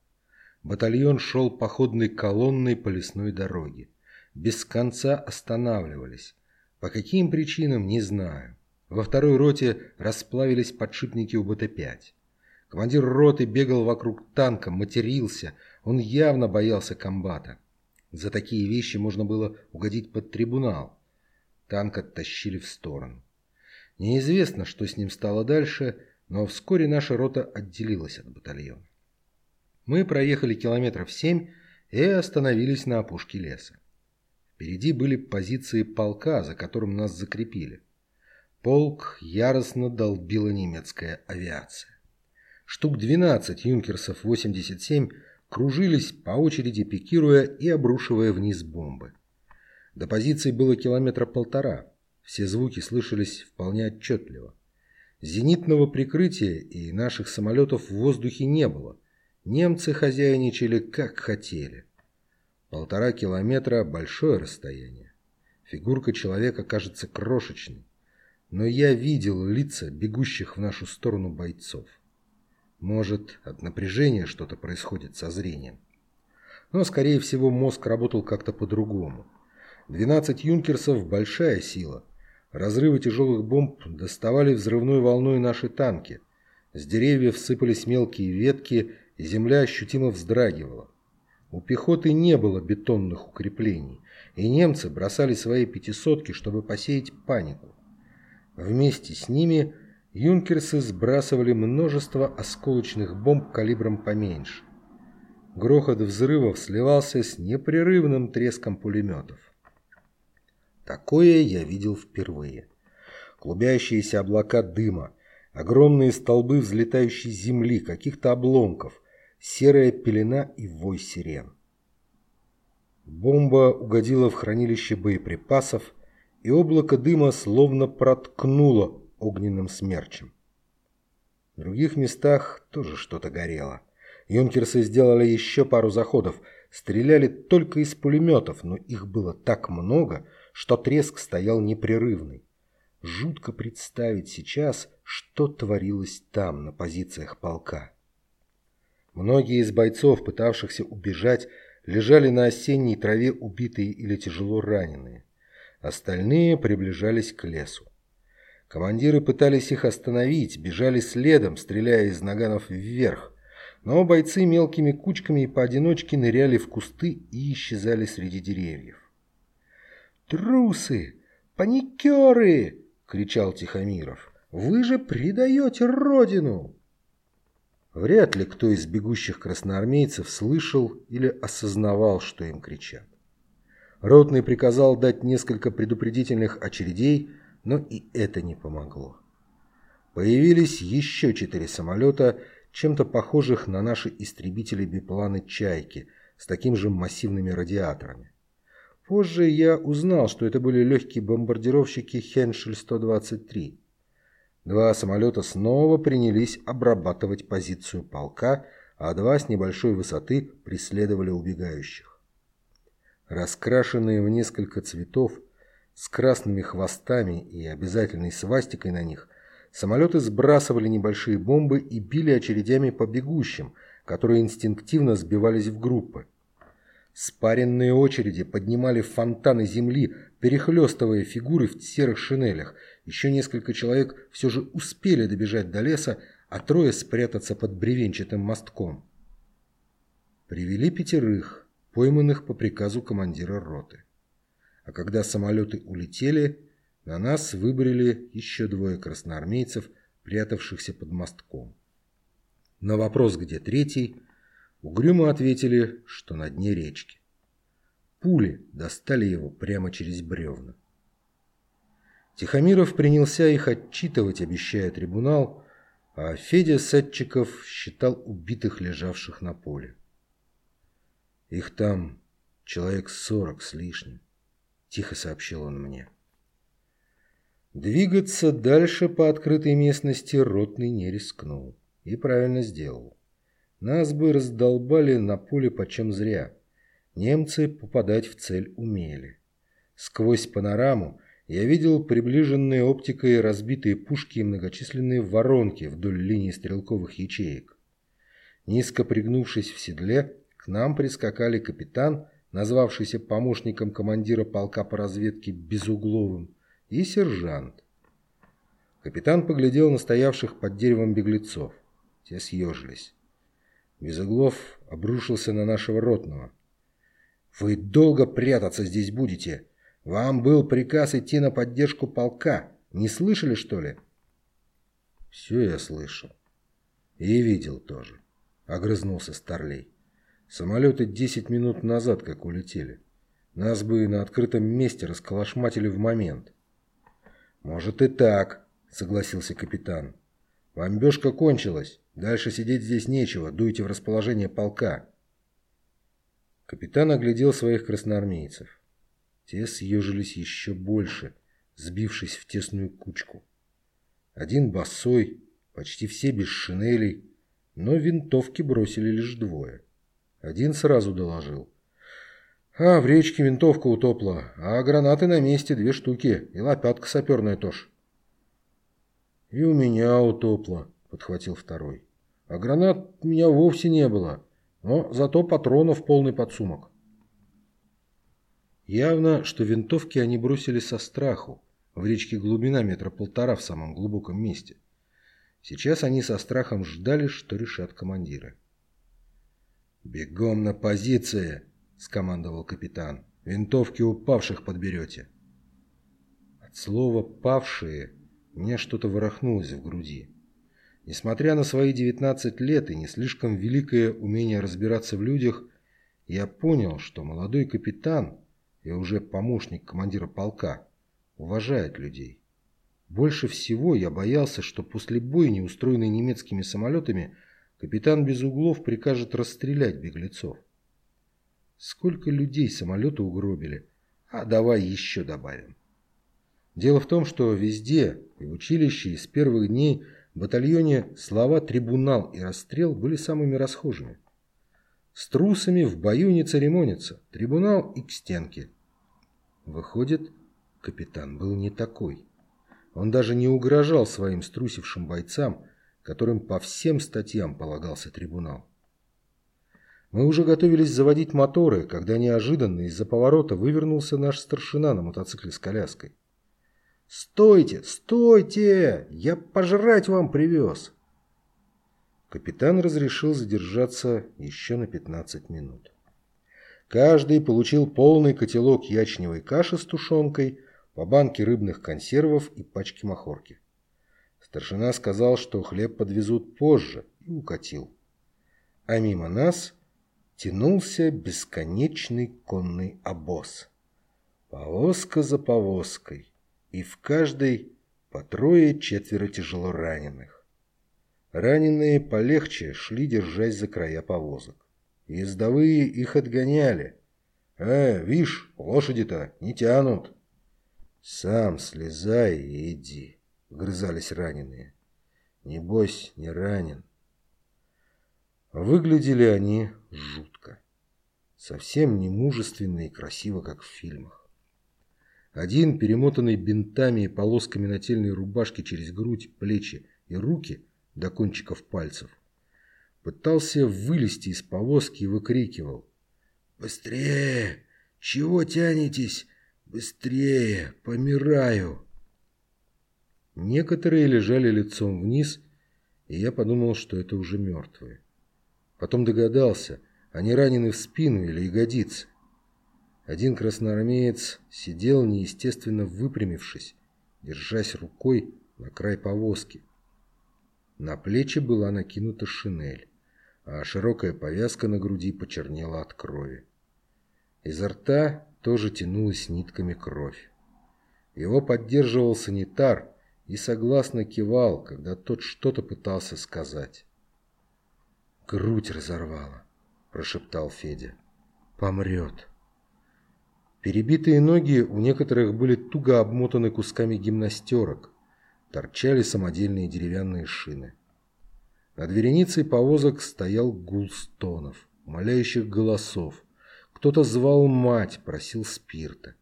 Батальон шел походной колонной по лесной дороге. Без конца останавливались. По каким причинам, не знаю. Во второй роте расплавились подшипники у БТ-5. Командир роты бегал вокруг танка, матерился. Он явно боялся комбата. За такие вещи можно было угодить под трибунал. Танк оттащили в сторону. Неизвестно, что с ним стало дальше, но вскоре наша рота отделилась от батальона. Мы проехали километров семь и остановились на опушке леса. Впереди были позиции полка, за которым нас закрепили. Полк яростно долбила немецкая авиация. Штук 12 юнкерсов 87 кружились по очереди, пикируя и обрушивая вниз бомбы. До позиции было километра полтора. Все звуки слышались вполне отчетливо. Зенитного прикрытия и наших самолетов в воздухе не было – Немцы хозяйничали как хотели. Полтора километра – большое расстояние. Фигурка человека кажется крошечной. Но я видел лица бегущих в нашу сторону бойцов. Может, от напряжения что-то происходит со зрением. Но, скорее всего, мозг работал как-то по-другому. 12 юнкерсов – большая сила. Разрывы тяжелых бомб доставали взрывной волной наши танки. С деревьев сыпались мелкие ветки – земля ощутимо вздрагивала. У пехоты не было бетонных укреплений, и немцы бросали свои пятисотки, чтобы посеять панику. Вместе с ними юнкерсы сбрасывали множество осколочных бомб калибром поменьше. Грохот взрывов сливался с непрерывным треском пулеметов. Такое я видел впервые. Клубящиеся облака дыма, огромные столбы взлетающей земли, каких-то обломков, серая пелена и вой сирен. Бомба угодила в хранилище боеприпасов, и облако дыма словно проткнуло огненным смерчем. В других местах тоже что-то горело. Юнкерсы сделали еще пару заходов, стреляли только из пулеметов, но их было так много, что треск стоял непрерывный. Жутко представить сейчас, что творилось там, на позициях полка. Многие из бойцов, пытавшихся убежать, лежали на осенней траве убитые или тяжело раненые. Остальные приближались к лесу. Командиры пытались их остановить, бежали следом, стреляя из наганов вверх, но бойцы мелкими кучками и поодиночке ныряли в кусты и исчезали среди деревьев. «Трусы! Паникеры!» — кричал Тихомиров. «Вы же предаете родину!» Вряд ли кто из бегущих красноармейцев слышал или осознавал, что им кричат. Ротный приказал дать несколько предупредительных очередей, но и это не помогло. Появились еще четыре самолета, чем-то похожих на наши истребители-бипланы «Чайки» с такими же массивными радиаторами. Позже я узнал, что это были легкие бомбардировщики «Хеншель-123». Два самолета снова принялись обрабатывать позицию полка, а два с небольшой высоты преследовали убегающих. Раскрашенные в несколько цветов, с красными хвостами и обязательной свастикой на них, самолеты сбрасывали небольшие бомбы и били очередями по бегущим, которые инстинктивно сбивались в группы. Спаренные очереди поднимали фонтаны земли, перехлестывая фигуры в серых шинелях. Еще несколько человек все же успели добежать до леса, а трое спрятаться под бревенчатым мостком. Привели пятерых, пойманных по приказу командира роты. А когда самолеты улетели, на нас выбрали еще двое красноармейцев, прятавшихся под мостком. На вопрос, где третий, угрюмо ответили, что на дне речки. Пули достали его прямо через бревна. Тихомиров принялся их отчитывать, обещая трибунал, а Федя Садчиков считал убитых, лежавших на поле. Их там человек сорок с лишним, тихо сообщил он мне. Двигаться дальше по открытой местности Ротный не рискнул. И правильно сделал. Нас бы раздолбали на поле почем зря. Немцы попадать в цель умели. Сквозь панораму я видел приближенные оптикой разбитые пушки и многочисленные воронки вдоль линии стрелковых ячеек. Низко пригнувшись в седле, к нам прискакали капитан, назвавшийся помощником командира полка по разведке Безугловым, и сержант. Капитан поглядел на стоявших под деревом беглецов. Те съежились. Безуглов обрушился на нашего ротного. «Вы долго прятаться здесь будете? Вам был приказ идти на поддержку полка. Не слышали, что ли?» «Все я слышал. И видел тоже», — огрызнулся Старлей. «Самолеты десять минут назад как улетели. Нас бы на открытом месте расколошматили в момент». «Может и так», — согласился капитан. «Бомбежка кончилась. Дальше сидеть здесь нечего. Дуйте в расположение полка». Капитан оглядел своих красноармейцев. Те съежились еще больше, сбившись в тесную кучку. Один босой, почти все без шинелей, но винтовки бросили лишь двое. Один сразу доложил. А, в речке винтовка утопла, а гранаты на месте две штуки, и лопатка саперная тоже. И у меня утопло, подхватил второй. А гранат у меня вовсе не было, но зато патронов полный подсумок. Явно, что винтовки они бросили со страху. В речке глубина метра полтора в самом глубоком месте. Сейчас они со страхом ждали, что решат командиры. «Бегом на позиции!» — скомандовал капитан. «Винтовки упавших подберете». От слова «павшие» мне что-то ворохнулось в груди. Несмотря на свои 19 лет и не слишком великое умение разбираться в людях, я понял, что молодой капитан и уже помощник командира полка уважает людей. Больше всего я боялся, что после бойни, устроенной немецкими самолетами, капитан без углов прикажет расстрелять беглецов. Сколько людей самолеты угробили. А давай еще добавим. Дело в том, что везде, и в училище, и с первых дней в батальоне слова «трибунал» и «расстрел» были самыми расхожими. С трусами в бою не церемонится. Трибунал и к стенке. Выходит, капитан был не такой. Он даже не угрожал своим струсившим бойцам, которым по всем статьям полагался трибунал. Мы уже готовились заводить моторы, когда неожиданно из-за поворота вывернулся наш старшина на мотоцикле с коляской. «Стойте! Стойте! Я пожрать вам привез!» Капитан разрешил задержаться еще на 15 минут. Каждый получил полный котелок ячневой каши с тушенкой, по банке рыбных консервов и пачки махорки. Старшина сказал, что хлеб подвезут позже, и укатил. А мимо нас тянулся бесконечный конный обоз. Повозка за повозкой, и в каждой по трое-четверо тяжело раненых. Раненые полегче шли, держась за края повозок. Ездовые их отгоняли. «Э, вишь, лошади-то не тянут!» «Сам слезай и иди!» — грызались раненые. «Небось, не ранен». Выглядели они жутко. Совсем не мужественно и красиво, как в фильмах. Один, перемотанный бинтами и полосками нательной рубашки через грудь, плечи и руки до кончиков пальцев, пытался вылезти из повозки и выкрикивал. «Быстрее! Чего тянетесь? Быстрее! Помираю!» Некоторые лежали лицом вниз, и я подумал, что это уже мертвые. Потом догадался, они ранены в спину или ягодицы. Один красноармеец сидел неестественно выпрямившись, держась рукой на край повозки. На плечи была накинута шинель, а широкая повязка на груди почернела от крови. Изо рта тоже тянулась нитками кровь. Его поддерживал санитар, и согласно кивал, когда тот что-то пытался сказать. «Грудь разорвала», – прошептал Федя. «Помрет». Перебитые ноги у некоторых были туго обмотаны кусками гимнастерок, торчали самодельные деревянные шины. Над вереницей повозок стоял гул стонов, молящих голосов. Кто-то звал мать, просил спирта.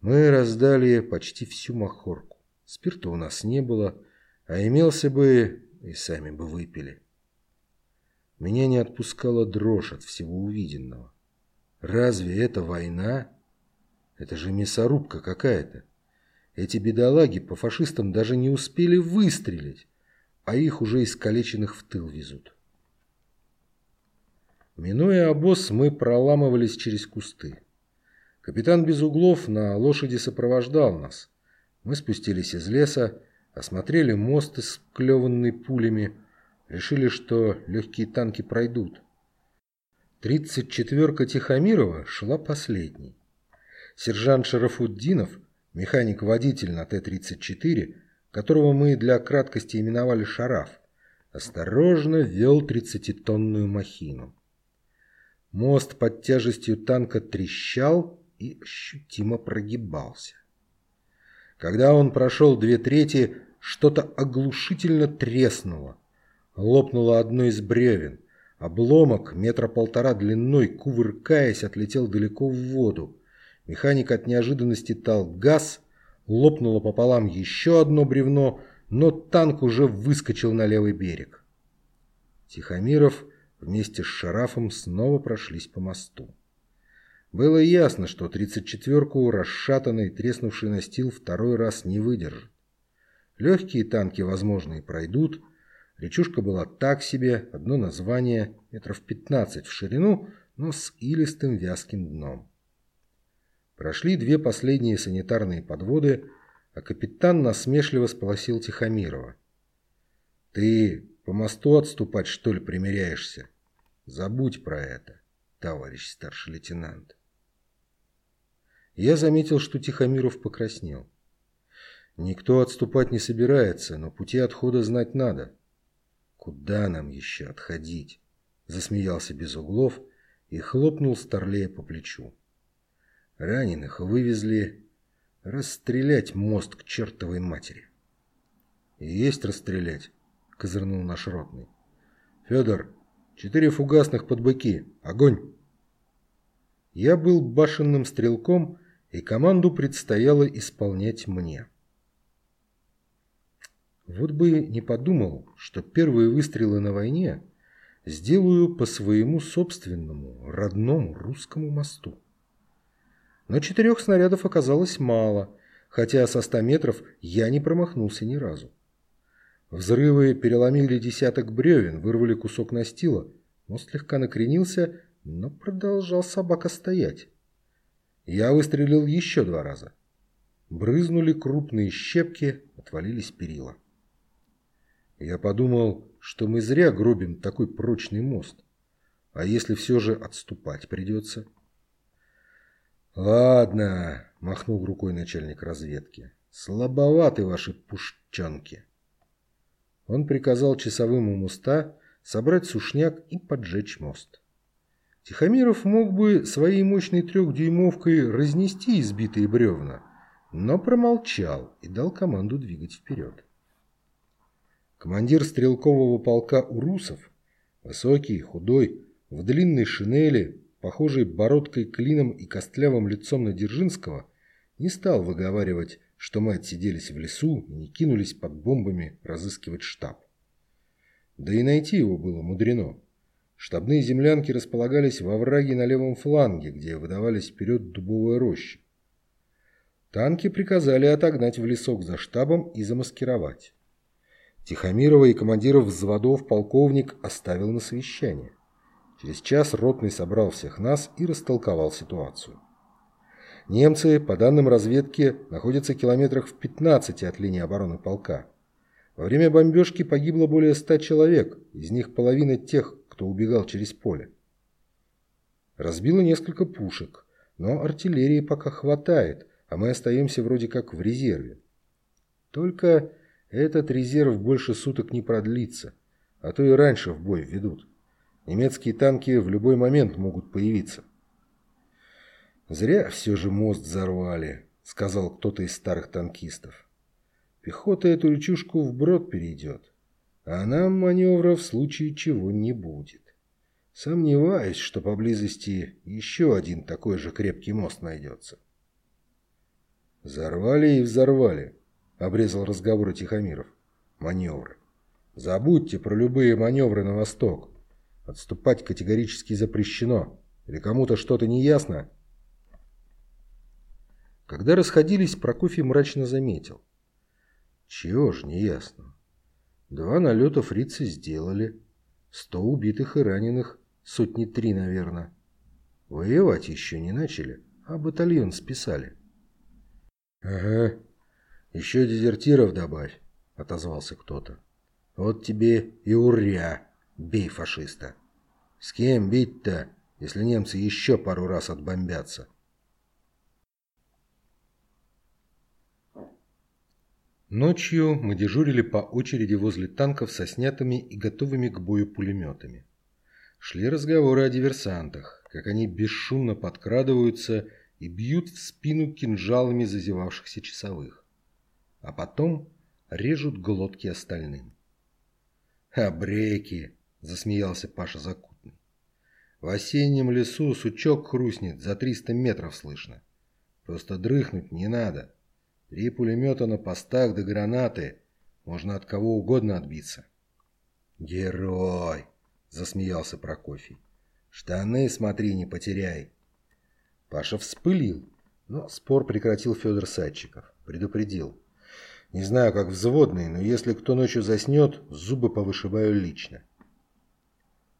Мы раздали почти всю махорку. Спирта у нас не было, а имелся бы, и сами бы выпили. Меня не отпускала дрожь от всего увиденного. Разве это война? Это же мясорубка какая-то. Эти бедолаги по фашистам даже не успели выстрелить, а их уже искалеченных в тыл везут. Минуя обоз, мы проламывались через кусты. Капитан Безуглов на лошади сопровождал нас. Мы спустились из леса, осмотрели мост, исклеванный пулями, решили, что легкие танки пройдут. Тридцать четверка Тихомирова шла последней. Сержант Шарафуддинов, механик-водитель на Т-34, которого мы для краткости именовали «Шараф», осторожно вел тридцатитонную махину. Мост под тяжестью танка трещал и ощутимо прогибался. Когда он прошел две трети, что-то оглушительно треснуло. Лопнуло одно из бревен. Обломок, метра полтора длиной, кувыркаясь, отлетел далеко в воду. Механик от неожиданности тал газ, лопнуло пополам еще одно бревно, но танк уже выскочил на левый берег. Тихомиров вместе с Шарафом снова прошлись по мосту. Было ясно, что 34-ку расшатанный, треснувший настил второй раз не выдержит. Легкие танки, возможно, и пройдут. Речушка была так себе, одно название, метров 15 в ширину, но с илистым вязким дном. Прошли две последние санитарные подводы, а капитан насмешливо сполосил Тихомирова. «Ты по мосту отступать, что ли, примеряешься? Забудь про это, товарищ старший лейтенант». Я заметил, что Тихомиров покраснел. Никто отступать не собирается, но пути отхода знать надо. Куда нам еще отходить? Засмеялся без углов и хлопнул Старлея по плечу. Раненых вывезли расстрелять мост к чертовой матери. Есть расстрелять, козырнул наш ротный. Федор, четыре фугасных под быки. Огонь! Я был башенным стрелком, и команду предстояло исполнять мне. Вот бы не подумал, что первые выстрелы на войне сделаю по своему собственному, родному русскому мосту. Но четырех снарядов оказалось мало, хотя со ста метров я не промахнулся ни разу. Взрывы переломили десяток бревен, вырвали кусок настила. Мост слегка накренился, но продолжал собака стоять. Я выстрелил еще два раза. Брызнули крупные щепки, отвалились перила. Я подумал, что мы зря гробим такой прочный мост. А если все же отступать придется? «Ладно», — махнул рукой начальник разведки, — «слабоваты ваши пушчанки». Он приказал часовым у моста собрать сушняк и поджечь мост. Тихомиров мог бы своей мощной трехдюймовкой разнести избитые бревна, но промолчал и дал команду двигать вперед. Командир стрелкового полка Урусов, высокий, худой, в длинной шинели, похожий бородкой клином и костлявым лицом на Дзержинского, не стал выговаривать, что мы отсиделись в лесу и не кинулись под бомбами разыскивать штаб. Да и найти его было мудрено. Штабные землянки располагались во враге на левом фланге, где выдавались вперед дубовые рощи. Танки приказали отогнать в лесок за штабом и замаскировать. Тихомирова и командиров взводов полковник оставил на совещание. Через час Ротный собрал всех нас и растолковал ситуацию. Немцы, по данным разведки, находятся километрах в 15 от линии обороны полка. Во время бомбежки погибло более 100 человек, из них половина тех, кто убегал через поле. Разбило несколько пушек, но артиллерии пока хватает, а мы остаемся вроде как в резерве. Только этот резерв больше суток не продлится, а то и раньше в бой введут. Немецкие танки в любой момент могут появиться. «Зря все же мост взорвали», — сказал кто-то из старых танкистов. «Пехота эту речушку вброд перейдет, а нам маневра в случае чего не будет. Сомневаюсь, что поблизости еще один такой же крепкий мост найдется». «Взорвали и взорвали», — обрезал разговор Тихомиров. «Маневры. Забудьте про любые маневры на восток. Отступать категорически запрещено. Или кому-то что-то не ясно? Когда расходились, Прокофий мрачно заметил. Чего ж не ясно. Два налета фрицы сделали. Сто убитых и раненых. Сотни три, наверное. Воевать еще не начали, а батальон списали. Ага. Еще дезертиров добавь, отозвался кто-то. Вот тебе и уря. Бей фашиста. С кем бить-то, если немцы еще пару раз отбомбятся? Ночью мы дежурили по очереди возле танков со снятыми и готовыми к бою пулеметами. Шли разговоры о диверсантах, как они бесшумно подкрадываются и бьют в спину кинжалами зазевавшихся часовых. А потом режут глотки остальным. «Обреки!» — засмеялся Паша Закутный. «В осеннем лесу сучок хрустнет, за триста метров слышно. Просто дрыхнуть не надо. Три пулемета на постах до гранаты. Можно от кого угодно отбиться». «Герой!» — засмеялся Прокофий. «Штаны смотри, не потеряй!» Паша вспылил, но спор прекратил Федор Садчиков. Предупредил. «Не знаю, как взводный, но если кто ночью заснет, зубы повышибаю лично».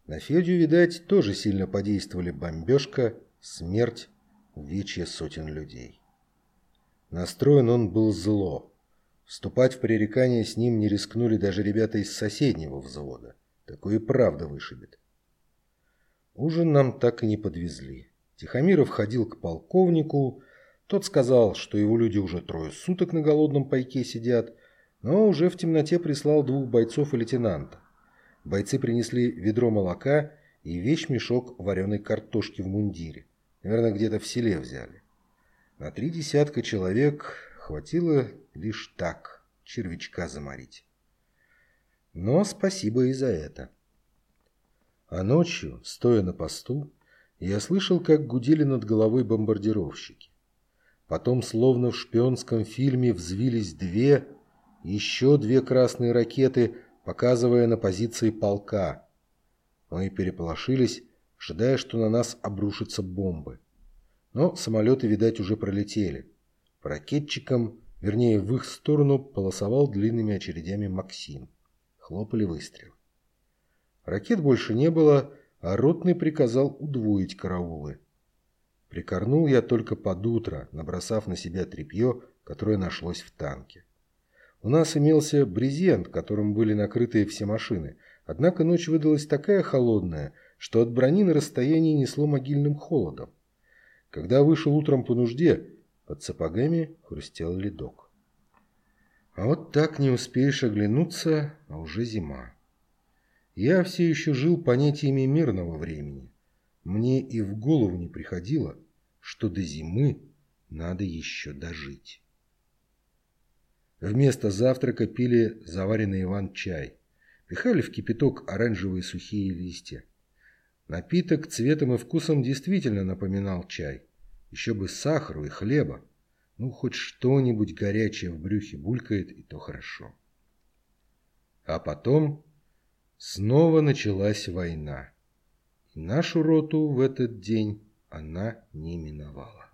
На Федю, видать, тоже сильно подействовали бомбежка, смерть, увечья сотен людей. Настроен он был зло. Вступать в пререкание с ним не рискнули даже ребята из соседнего взвода. Такое и правда вышибет. Ужин нам так и не подвезли. Тихомиров ходил к полковнику. Тот сказал, что его люди уже трое суток на голодном пайке сидят, но уже в темноте прислал двух бойцов и лейтенанта. Бойцы принесли ведро молока и вещь-мешок вареной картошки в мундире. Наверное, где-то в селе взяли. На три десятка человек хватило лишь так червячка заморить. Но спасибо и за это. А ночью, стоя на посту, я слышал, как гудели над головой бомбардировщики. Потом, словно в шпионском фильме, взвились две, еще две красные ракеты – показывая на позиции полка. Мы переполошились, ожидая, что на нас обрушатся бомбы. Но самолеты, видать, уже пролетели. По ракетчикам, вернее, в их сторону полосовал длинными очередями Максим. Хлопали выстрелы. Ракет больше не было, а ротный приказал удвоить караулы. Прикорнул я только под утро, набросав на себя тряпье, которое нашлось в танке. У нас имелся брезент, которым были накрыты все машины, однако ночь выдалась такая холодная, что от брони на расстоянии несло могильным холодом. Когда вышел утром по нужде, под сапогами хрустел ледок. А вот так не успеешь оглянуться, а уже зима. Я все еще жил понятиями мирного времени. Мне и в голову не приходило, что до зимы надо еще дожить. Вместо завтрака пили заваренный Иван чай. Пихали в кипяток оранжевые сухие листья. Напиток цветом и вкусом действительно напоминал чай. Еще бы сахару и хлеба. Ну, хоть что-нибудь горячее в брюхе булькает, и то хорошо. А потом снова началась война. И нашу роту в этот день она не миновала.